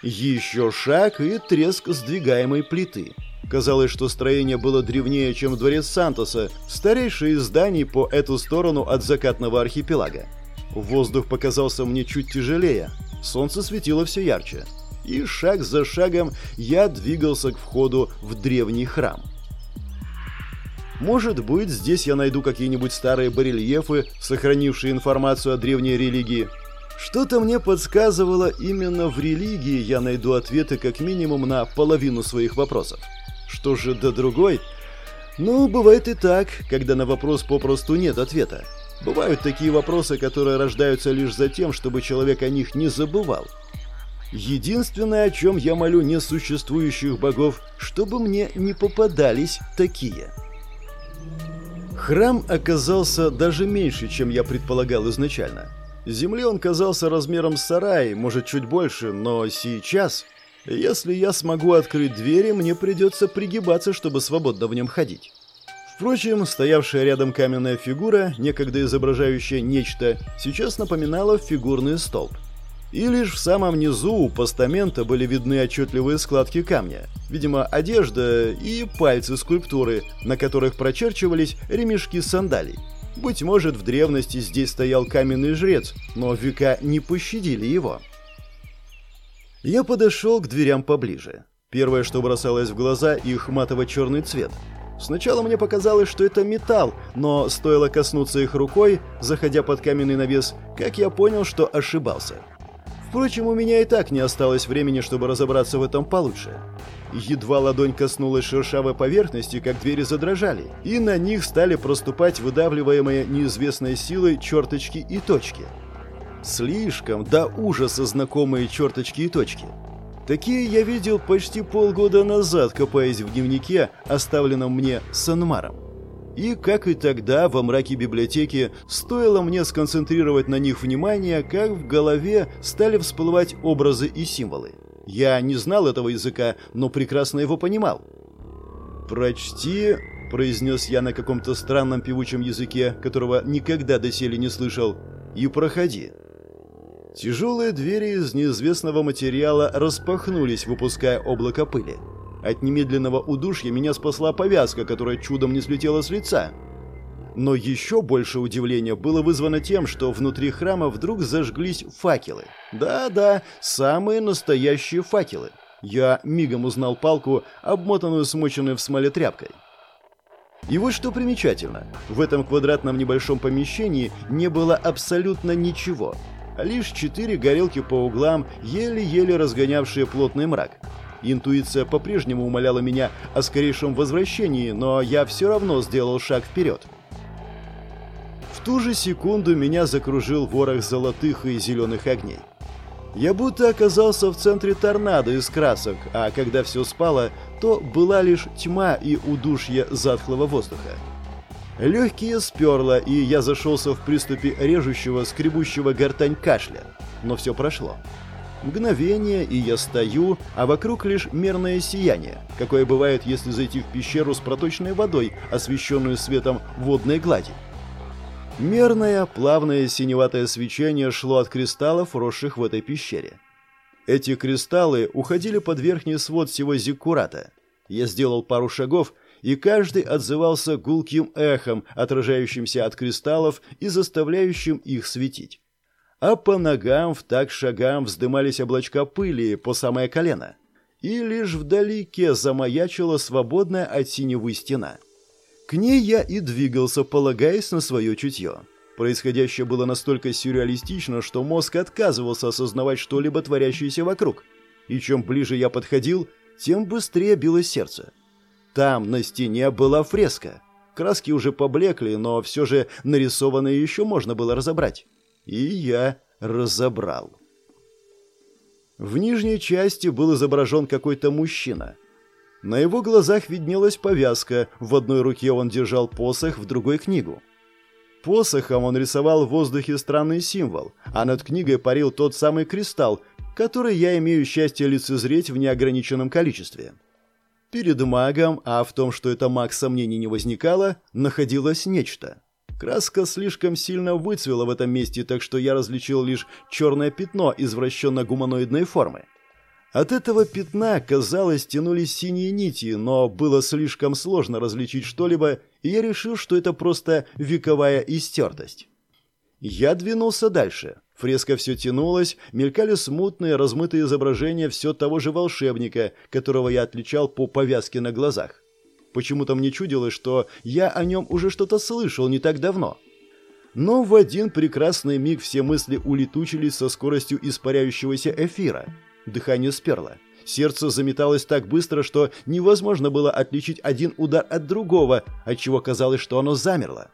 Еще шаг и треск сдвигаемой плиты. Казалось, что строение было древнее, чем дворец Сантоса, старейшее из зданий по эту сторону от закатного архипелага. Воздух показался мне чуть тяжелее, солнце светило все ярче и шаг за шагом я двигался к входу в древний храм. Может быть, здесь я найду какие-нибудь старые барельефы, сохранившие информацию о древней религии. Что-то мне подсказывало, именно в религии я найду ответы как минимум на половину своих вопросов. Что же до другой? Ну, бывает и так, когда на вопрос попросту нет ответа. Бывают такие вопросы, которые рождаются лишь за тем, чтобы человек о них не забывал. Единственное, о чем я молю несуществующих богов, чтобы мне не попадались такие. Храм оказался даже меньше, чем я предполагал изначально. Земли он казался размером сарай, может чуть больше, но сейчас, если я смогу открыть двери, мне придется пригибаться, чтобы свободно в нем ходить. Впрочем, стоявшая рядом каменная фигура, некогда изображающая нечто, сейчас напоминала фигурный столб. И лишь в самом низу у постамента были видны отчетливые складки камня. Видимо, одежда и пальцы скульптуры, на которых прочерчивались ремешки сандалий. Быть может, в древности здесь стоял каменный жрец, но века не пощадили его. Я подошел к дверям поближе. Первое, что бросалось в глаза, их матово-черный цвет. Сначала мне показалось, что это металл, но стоило коснуться их рукой, заходя под каменный навес, как я понял, что ошибался. Впрочем, у меня и так не осталось времени, чтобы разобраться в этом получше. Едва ладонь коснулась шершавой поверхности, как двери задрожали, и на них стали проступать выдавливаемые неизвестной силой черточки и точки. Слишком до ужаса знакомые черточки и точки. Такие я видел почти полгода назад, копаясь в дневнике, оставленном мне Санмаром. И, как и тогда, во мраке библиотеки, стоило мне сконцентрировать на них внимание, как в голове стали всплывать образы и символы. Я не знал этого языка, но прекрасно его понимал. «Прочти», — произнес я на каком-то странном певучем языке, которого никогда доселе не слышал, — «и проходи». Тяжелые двери из неизвестного материала распахнулись, выпуская облако пыли. От немедленного удушья меня спасла повязка, которая чудом не слетела с лица. Но еще больше удивления было вызвано тем, что внутри храма вдруг зажглись факелы. Да-да, самые настоящие факелы. Я мигом узнал палку, обмотанную смоченной в смоле тряпкой. И вот что примечательно. В этом квадратном небольшом помещении не было абсолютно ничего. Лишь четыре горелки по углам, еле-еле разгонявшие плотный мрак. Интуиция по-прежнему умоляла меня о скорейшем возвращении, но я все равно сделал шаг вперед. В ту же секунду меня закружил ворох золотых и зеленых огней. Я будто оказался в центре торнадо из красок, а когда все спало, то была лишь тьма и удушье затхлого воздуха. Легкие сперло, и я зашелся в приступе режущего, скребущего гортань кашля. Но все прошло. Мгновение, и я стою, а вокруг лишь мерное сияние, какое бывает, если зайти в пещеру с проточной водой, освещенную светом водной глади. Мерное, плавное синеватое свечение шло от кристаллов, росших в этой пещере. Эти кристаллы уходили под верхний свод всего зиккурата. Я сделал пару шагов, и каждый отзывался гулким эхом, отражающимся от кристаллов и заставляющим их светить а по ногам в так шагам вздымались облачка пыли по самое колено. И лишь вдалеке замаячила свободная от синевы стена. К ней я и двигался, полагаясь на свое чутье. Происходящее было настолько сюрреалистично, что мозг отказывался осознавать что-либо творящееся вокруг. И чем ближе я подходил, тем быстрее билось сердце. Там, на стене, была фреска. Краски уже поблекли, но все же нарисованное еще можно было разобрать. И я разобрал. В нижней части был изображен какой-то мужчина. На его глазах виднелась повязка, в одной руке он держал посох, в другой книгу. Посохом он рисовал в воздухе странный символ, а над книгой парил тот самый кристалл, который я имею счастье лицезреть в неограниченном количестве. Перед магом, а в том, что это маг сомнений не возникало, находилось нечто. Краска слишком сильно выцвела в этом месте, так что я различил лишь черное пятно извращенно-гуманоидной формы. От этого пятна, казалось, тянулись синие нити, но было слишком сложно различить что-либо, и я решил, что это просто вековая истертость. Я двинулся дальше. Фреска все тянулась, мелькали смутные, размытые изображения все того же волшебника, которого я отличал по повязке на глазах. Почему-то мне чудилось, что я о нем уже что-то слышал не так давно. Но в один прекрасный миг все мысли улетучились со скоростью испаряющегося эфира. Дыхание сперло. Сердце заметалось так быстро, что невозможно было отличить один удар от другого, отчего казалось, что оно замерло.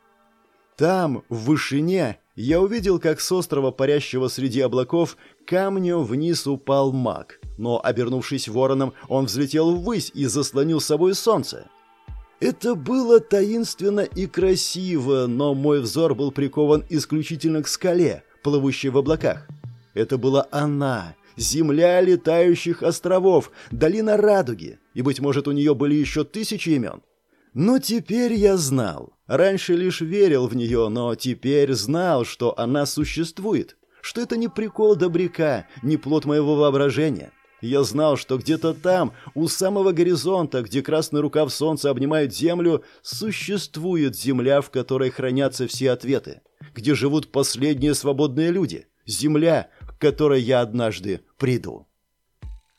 Там, в вышине, я увидел, как с острова, парящего среди облаков, камнем вниз упал маг. Но, обернувшись вороном, он взлетел ввысь и заслонил собой солнце. Это было таинственно и красиво, но мой взор был прикован исключительно к скале, плывущей в облаках. Это была она, земля летающих островов, долина радуги, и, быть может, у нее были еще тысячи имен. Но теперь я знал. Раньше лишь верил в нее, но теперь знал, что она существует, что это не прикол добряка, не плод моего воображения. Я знал, что где-то там, у самого горизонта, где красный рукав солнца обнимает землю, существует земля, в которой хранятся все ответы, где живут последние свободные люди, земля, к которой я однажды приду.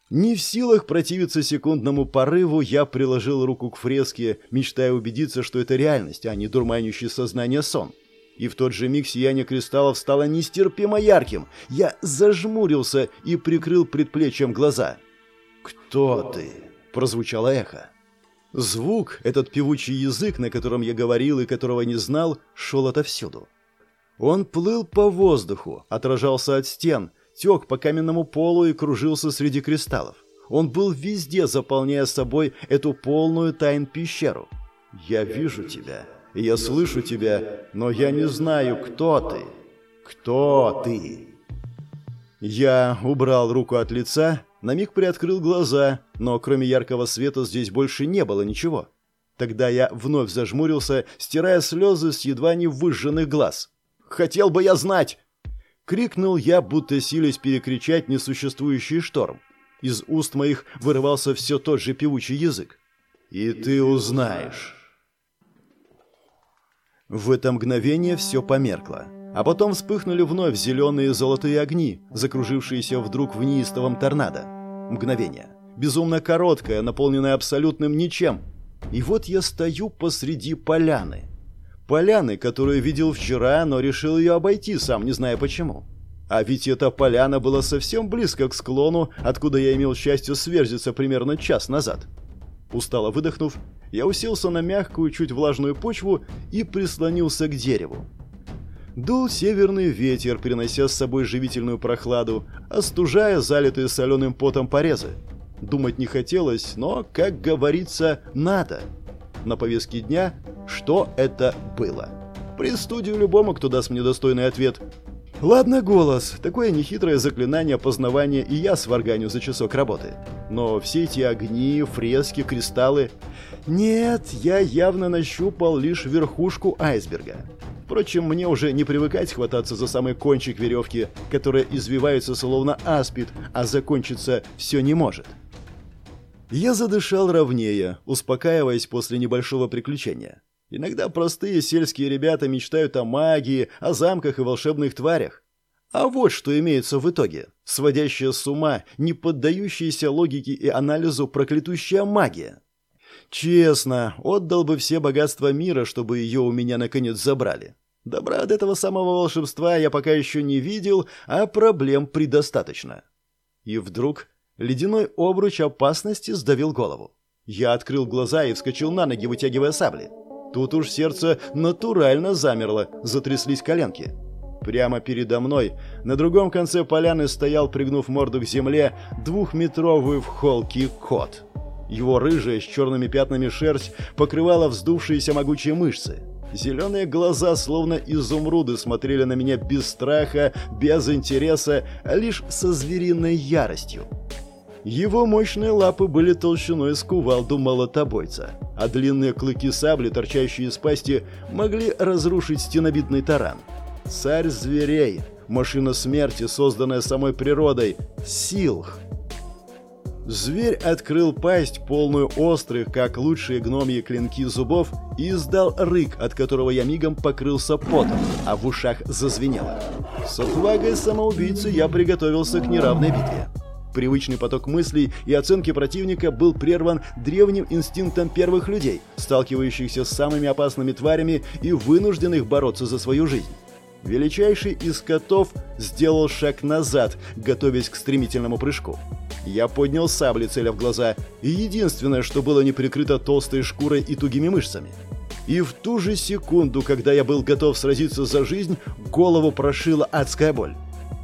Не в силах противиться секундному порыву, я приложил руку к фреске, мечтая убедиться, что это реальность, а не дурманящий сознание сон и в тот же миг сияние кристаллов стало нестерпимо ярким. Я зажмурился и прикрыл предплечьем глаза. «Кто ты?» – прозвучало эхо. Звук, этот певучий язык, на котором я говорил и которого не знал, шел отовсюду. Он плыл по воздуху, отражался от стен, тек по каменному полу и кружился среди кристаллов. Он был везде, заполняя собой эту полную тайн пещеру. «Я вижу тебя», я слышу тебя, но я не знаю, кто ты. Кто ты?» Я убрал руку от лица, на миг приоткрыл глаза, но кроме яркого света здесь больше не было ничего. Тогда я вновь зажмурился, стирая слезы с едва не выжженных глаз. «Хотел бы я знать!» Крикнул я, будто силясь перекричать несуществующий шторм. Из уст моих вырывался все тот же певучий язык. «И ты узнаешь!» В это мгновение все померкло. А потом вспыхнули вновь зеленые золотые огни, закружившиеся вдруг в неистовом торнадо. Мгновение. Безумно короткое, наполненное абсолютным ничем. И вот я стою посреди поляны. Поляны, которую видел вчера, но решил ее обойти, сам не зная почему. А ведь эта поляна была совсем близко к склону, откуда я имел счастье сверзиться примерно час назад. Устало выдохнув, я уселся на мягкую, чуть влажную почву и прислонился к дереву. Дул северный ветер, принося с собой живительную прохладу, остужая залитые соленым потом порезы. Думать не хотелось, но, как говорится, надо. На повестке дня, что это было. Пристудию любому, кто даст мне достойный ответ. Ладно, голос. Такое нехитрое заклинание опознавания и я сварганю за часок работы. Но все эти огни, фрески, кристаллы... Нет, я явно нащупал лишь верхушку айсберга. Впрочем, мне уже не привыкать хвататься за самый кончик веревки, которая извивается словно аспид, а закончиться все не может. Я задышал ровнее, успокаиваясь после небольшого приключения. Иногда простые сельские ребята мечтают о магии, о замках и волшебных тварях. А вот что имеется в итоге. Сводящая с ума, не поддающаяся логике и анализу проклятущая магия. Честно, отдал бы все богатства мира, чтобы ее у меня наконец забрали. Добра от этого самого волшебства я пока еще не видел, а проблем предостаточно. И вдруг ледяной обруч опасности сдавил голову. Я открыл глаза и вскочил на ноги, вытягивая сабли. Тут уж сердце натурально замерло, затряслись коленки. Прямо передо мной, на другом конце поляны стоял, пригнув морду к земле, двухметровый в холке кот. Его рыжая с черными пятнами шерсть покрывала вздувшиеся могучие мышцы. Зеленые глаза, словно изумруды, смотрели на меня без страха, без интереса, а лишь со звериной яростью. Его мощные лапы были толщиной с кувалду молотобойца, а длинные клыки сабли, торчащие из пасти, могли разрушить стеновидный таран. Царь зверей, машина смерти, созданная самой природой, Силх. Зверь открыл пасть, полную острых, как лучшие гномьи клинки зубов, и издал рык, от которого я мигом покрылся потом, а в ушах зазвенело. С отвагой самоубийцы я приготовился к неравной битве. Привычный поток мыслей и оценки противника был прерван древним инстинктом первых людей, сталкивающихся с самыми опасными тварями и вынужденных бороться за свою жизнь. Величайший из котов сделал шаг назад, готовясь к стремительному прыжку. Я поднял сабли, целя в глаза, и единственное, что было не прикрыто толстой шкурой и тугими мышцами. И в ту же секунду, когда я был готов сразиться за жизнь, голову прошила адская боль.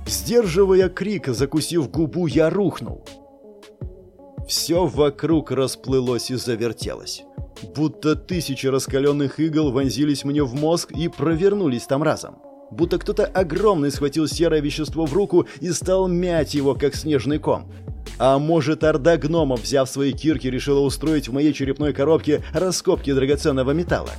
Сдерживая крик, закусив губу, я рухнул. Все вокруг расплылось и завертелось. Будто тысячи раскаленных игл вонзились мне в мозг и провернулись там разом будто кто-то огромный схватил серое вещество в руку и стал мять его, как снежный ком. А может, орда гномов, взяв свои кирки, решила устроить в моей черепной коробке раскопки драгоценного металла?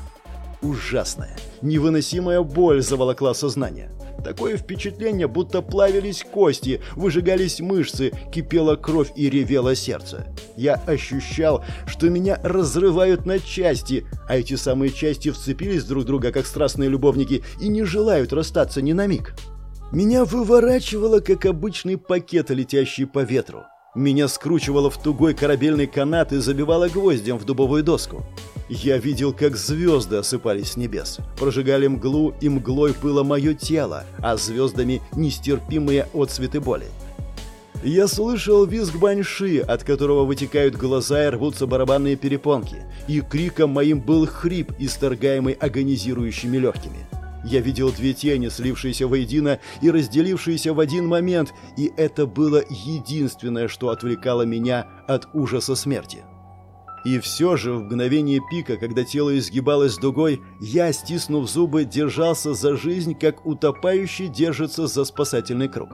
Ужасная, невыносимая боль заволокла сознание. Такое впечатление, будто плавились кости, выжигались мышцы, кипела кровь и ревело сердце. Я ощущал, что меня разрывают на части, а эти самые части вцепились друг в друга, как страстные любовники, и не желают расстаться ни на миг. Меня выворачивало, как обычный пакет, летящий по ветру. Меня скручивало в тугой корабельный канат и забивало гвоздем в дубовую доску. Я видел, как звезды осыпались с небес. Прожигали мглу, и мглой было мое тело, а звездами нестерпимые отцветы боли. Я слышал визг баньши, от которого вытекают глаза и рвутся барабанные перепонки, и криком моим был хрип, исторгаемый агонизирующими легкими. Я видел две тени, слившиеся воедино и разделившиеся в один момент, и это было единственное, что отвлекало меня от ужаса смерти. И все же в мгновение пика, когда тело изгибалось дугой, я, стиснув зубы, держался за жизнь, как утопающий держится за спасательный круг.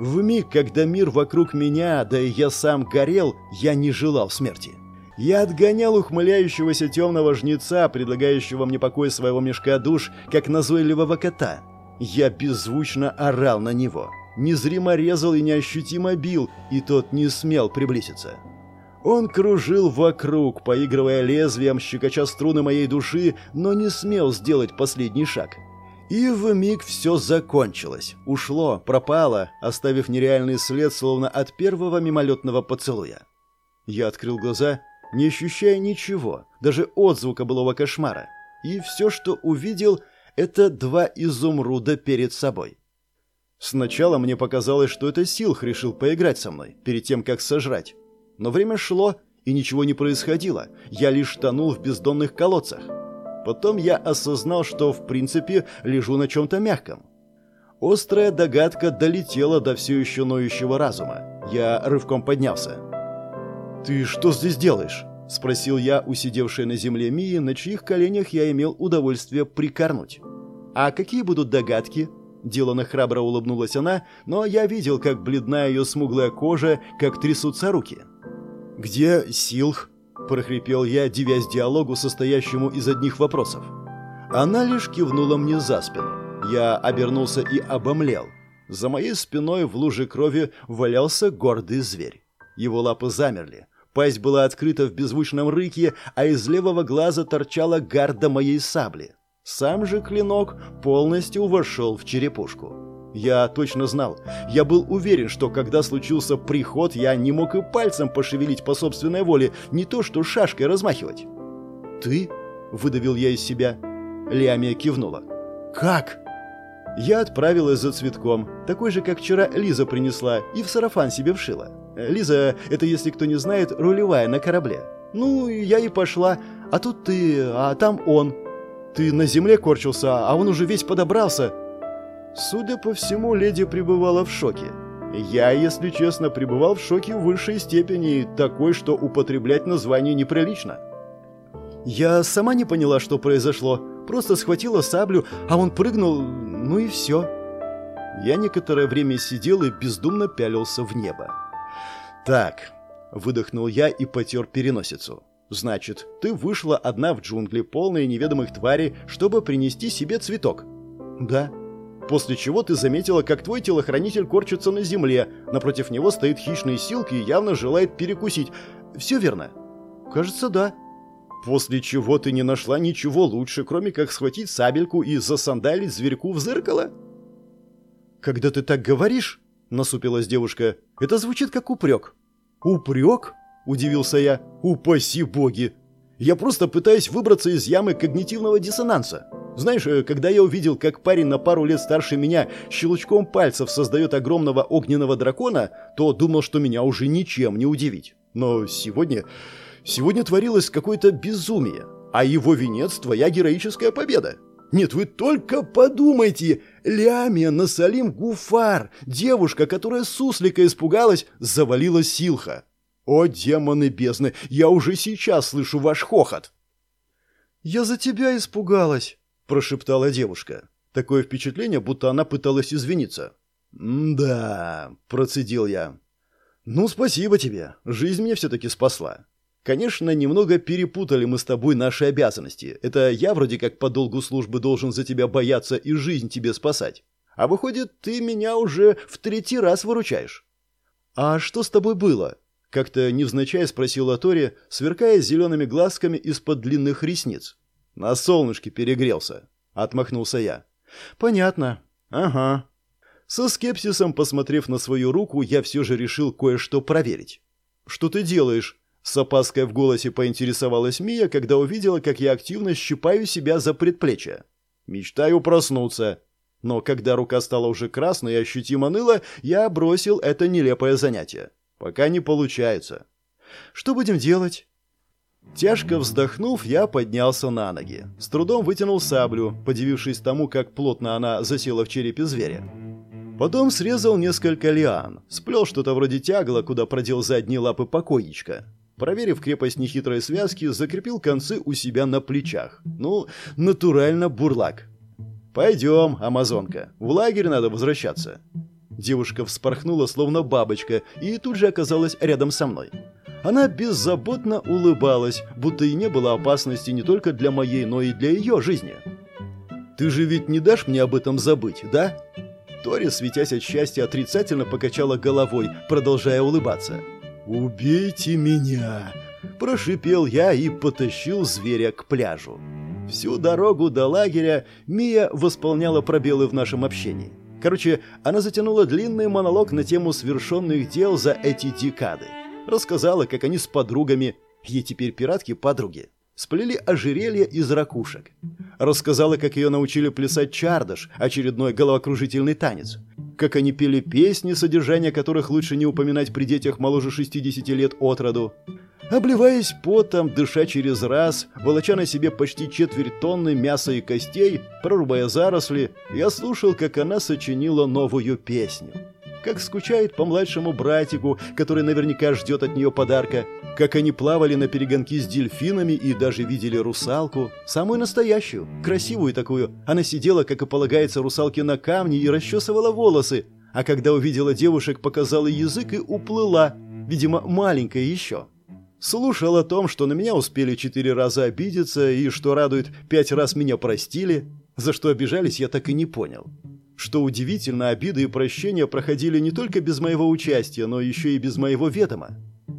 В миг, когда мир вокруг меня, да и я сам горел, я не желал смерти. Я отгонял ухмыляющегося темного жнеца, предлагающего мне покой своего мешка душ, как назойливого кота. Я беззвучно орал на него. Незримо резал и неощутимо бил, и тот не смел приблизиться. Он кружил вокруг, поигрывая лезвием, щекоча струны моей души, но не смел сделать последний шаг. И в миг все закончилось. Ушло, пропало, оставив нереальный след, словно от первого мимолетного поцелуя. Я открыл глаза, не ощущая ничего, даже отзвука былого кошмара. И все, что увидел, это два изумруда перед собой. Сначала мне показалось, что это Силх решил поиграть со мной, перед тем, как сожрать. Но время шло, и ничего не происходило. Я лишь тонул в бездонных колодцах. Потом я осознал, что в принципе лежу на чем-то мягком. Острая догадка долетела до все еще ноющего разума. Я рывком поднялся. «Ты что здесь делаешь?» – спросил я у сидевшей на земле Мии, на чьих коленях я имел удовольствие прикорнуть. «А какие будут догадки?» Делано храбро улыбнулась она, но я видел, как бледна ее смуглая кожа, как трясутся руки. «Где Силх?» – прохрипел я, дивясь диалогу, состоящему из одних вопросов. Она лишь кивнула мне за спину. Я обернулся и обомлел. За моей спиной в луже крови валялся гордый зверь. Его лапы замерли. Пасть была открыта в беззвучном рыке, а из левого глаза торчала гарда моей сабли. Сам же клинок полностью вошел в черепушку. Я точно знал. Я был уверен, что когда случился приход, я не мог и пальцем пошевелить по собственной воле, не то что шашкой размахивать. «Ты?» – выдавил я из себя. Лиамия кивнула. «Как?» Я отправилась за цветком, такой же, как вчера Лиза принесла, и в сарафан себе вшила. Лиза – это, если кто не знает, рулевая на корабле. Ну, я и пошла, а тут ты, а там он. Ты на земле корчился, а он уже весь подобрался». Судя по всему, леди пребывала в шоке. Я, если честно, пребывал в шоке в высшей степени, такой, что употреблять название неприлично. Я сама не поняла, что произошло. Просто схватила саблю, а он прыгнул, ну и все. Я некоторое время сидел и бездумно пялился в небо. «Так», — выдохнул я и потер переносицу. «Значит, ты вышла одна в джунгли, полные неведомых тварей, чтобы принести себе цветок?» «Да», После чего ты заметила, как твой телохранитель корчится на земле, напротив него стоит хищный силк и явно желает перекусить. Все верно? Кажется, да. После чего ты не нашла ничего лучше, кроме как схватить сабельку и засандалить зверьку в зеркало? Когда ты так говоришь, насупилась девушка, это звучит как упрек. Упрек? Удивился я. Упаси боги! Я просто пытаюсь выбраться из ямы когнитивного диссонанса. Знаешь, э, когда я увидел, как парень на пару лет старше меня щелчком пальцев создает огромного огненного дракона, то думал, что меня уже ничем не удивить. Но сегодня... Сегодня творилось какое-то безумие, а его венец — твоя героическая победа. Нет, вы только подумайте! Лямия Насалим Гуфар, девушка, которая суслика испугалась, завалила Силха. О, демоны бездны, я уже сейчас слышу ваш хохот. «Я за тебя испугалась», – прошептала девушка. Такое впечатление, будто она пыталась извиниться. «Да», – процедил я. «Ну, спасибо тебе. Жизнь мне все-таки спасла. Конечно, немного перепутали мы с тобой наши обязанности. Это я вроде как по долгу службы должен за тебя бояться и жизнь тебе спасать. А выходит, ты меня уже в третий раз выручаешь». «А что с тобой было?» Как-то невзначай спросила Тори, сверкая зелеными глазками из-под длинных ресниц. «На солнышке перегрелся», — отмахнулся я. «Понятно. Ага». Со скепсисом, посмотрев на свою руку, я все же решил кое-что проверить. «Что ты делаешь?» С опаской в голосе поинтересовалась Мия, когда увидела, как я активно щипаю себя за предплечье. «Мечтаю проснуться». Но когда рука стала уже красной и ощутимо ныла, я бросил это нелепое занятие. Пока не получается. Что будем делать? Тяжко вздохнув, я поднялся на ноги. С трудом вытянул саблю, подивившись тому, как плотно она засела в черепе зверя. Потом срезал несколько лиан, сплел что-то вроде тягла, куда продел задние лапы покойничка. Проверив крепость нехитрой связки, закрепил концы у себя на плечах. Ну, натурально бурлак. «Пойдем, амазонка, в лагерь надо возвращаться». Девушка вспорхнула, словно бабочка, и тут же оказалась рядом со мной. Она беззаботно улыбалась, будто и не было опасности не только для моей, но и для ее жизни. «Ты же ведь не дашь мне об этом забыть, да?» Тори, светясь от счастья, отрицательно покачала головой, продолжая улыбаться. «Убейте меня!» – прошипел я и потащил зверя к пляжу. Всю дорогу до лагеря Мия восполняла пробелы в нашем общении. Короче, она затянула длинный монолог на тему свершенных дел за эти декады. Рассказала, как они с подругами, ей теперь пиратки подруги, сплели ожерелье из ракушек. Рассказала, как ее научили плясать чардаш, очередной головокружительный танец. Как они пели песни, содержание которых лучше не упоминать при детях моложе 60 лет от роду. Обливаясь потом, дыша через раз, волоча на себе почти четверть тонны мяса и костей, прорубая заросли, я слушал, как она сочинила новую песню. Как скучает по младшему братику, который наверняка ждет от нее подарка. Как они плавали на перегонки с дельфинами и даже видели русалку. Самую настоящую, красивую такую. Она сидела, как и полагается русалке, на камне и расчесывала волосы. А когда увидела девушек, показала язык и уплыла. Видимо, маленькая еще. Слушал о том, что на меня успели четыре раза обидеться и, что радует, пять раз меня простили. За что обижались, я так и не понял. Что удивительно, обиды и прощения проходили не только без моего участия, но еще и без моего ведома.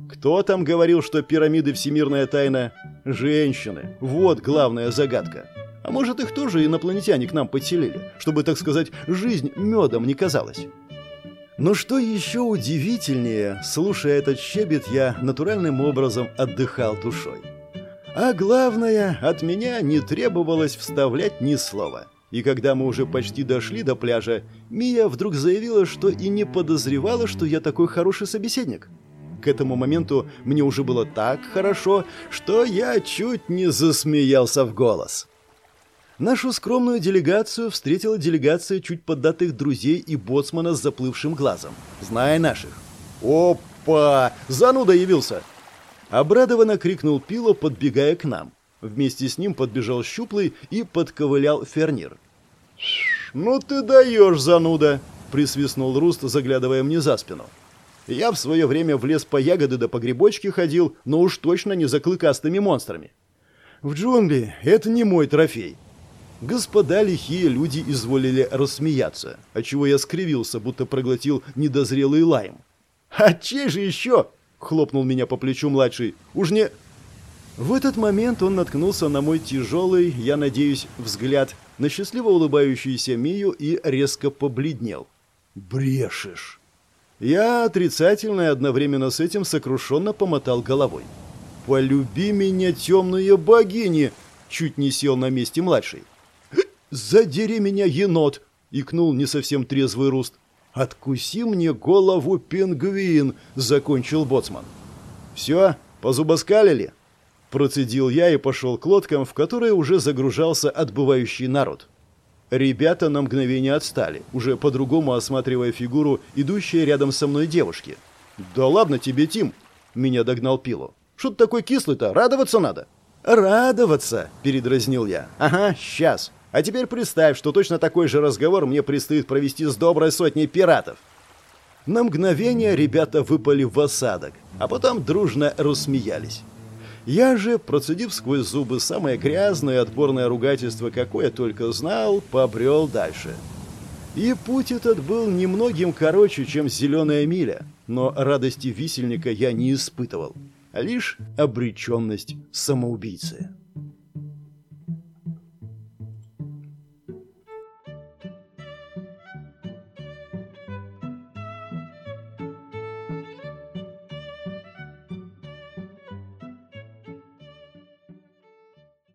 Кто там говорил, что пирамиды всемирная тайна? Женщины. Вот главная загадка. А может, их тоже инопланетяне к нам подселили, чтобы, так сказать, жизнь медом не казалась. Но что еще удивительнее, слушая этот щебет, я натуральным образом отдыхал душой. А главное, от меня не требовалось вставлять ни слова. И когда мы уже почти дошли до пляжа, Мия вдруг заявила, что и не подозревала, что я такой хороший собеседник. к этому моменту мне уже было так хорошо, что я чуть не засмеялся в голос. Нашу скромную делегацию встретила делегация чуть поддатых друзей и боцмана с заплывшим глазом. Зная наших. «Опа! Зануда явился!» Обрадованно крикнул Пило, подбегая к нам. Вместе с ним подбежал Щуплый и подковылял Фернир. «Ну ты даешь, зануда!» — присвистнул Руст, заглядывая мне за спину. «Я в свое время в лес по ягоды да по грибочке ходил, но уж точно не за клыкастыми монстрами. В джунгли это не мой трофей». Господа лихие люди изволили рассмеяться, отчего я скривился, будто проглотил недозрелый лайм. «А чей же еще?» — хлопнул меня по плечу младший. «Уж не...» В этот момент он наткнулся на мой тяжелый, я надеюсь, взгляд на счастливо улыбающуюся Мию и резко побледнел. «Брешешь!» Я отрицательно и одновременно с этим сокрушенно помотал головой. «Полюби меня, темные богини!» Чуть не сел на месте младший. «Задери меня, енот!» — икнул не совсем трезвый Руст. «Откуси мне голову, пингвин!» — закончил боцман. «Все, позубоскалили?» Процедил я и пошел к лодкам, в которые уже загружался отбывающий народ. Ребята на мгновение отстали, уже по-другому осматривая фигуру, идущей рядом со мной девушки. «Да ладно тебе, Тим!» — меня догнал Пило. «Что ты такой кислый-то? Радоваться надо!» «Радоваться!» — передразнил я. «Ага, сейчас. А теперь представь, что точно такой же разговор мне предстоит провести с доброй сотней пиратов». На мгновение ребята выпали в осадок, а потом дружно рассмеялись. Я же, процедив сквозь зубы самое грязное и отборное ругательство, какое только знал, побрел дальше. И путь этот был немногим короче, чем зеленая миля, но радости висельника я не испытывал, а лишь обреченность самоубийцы.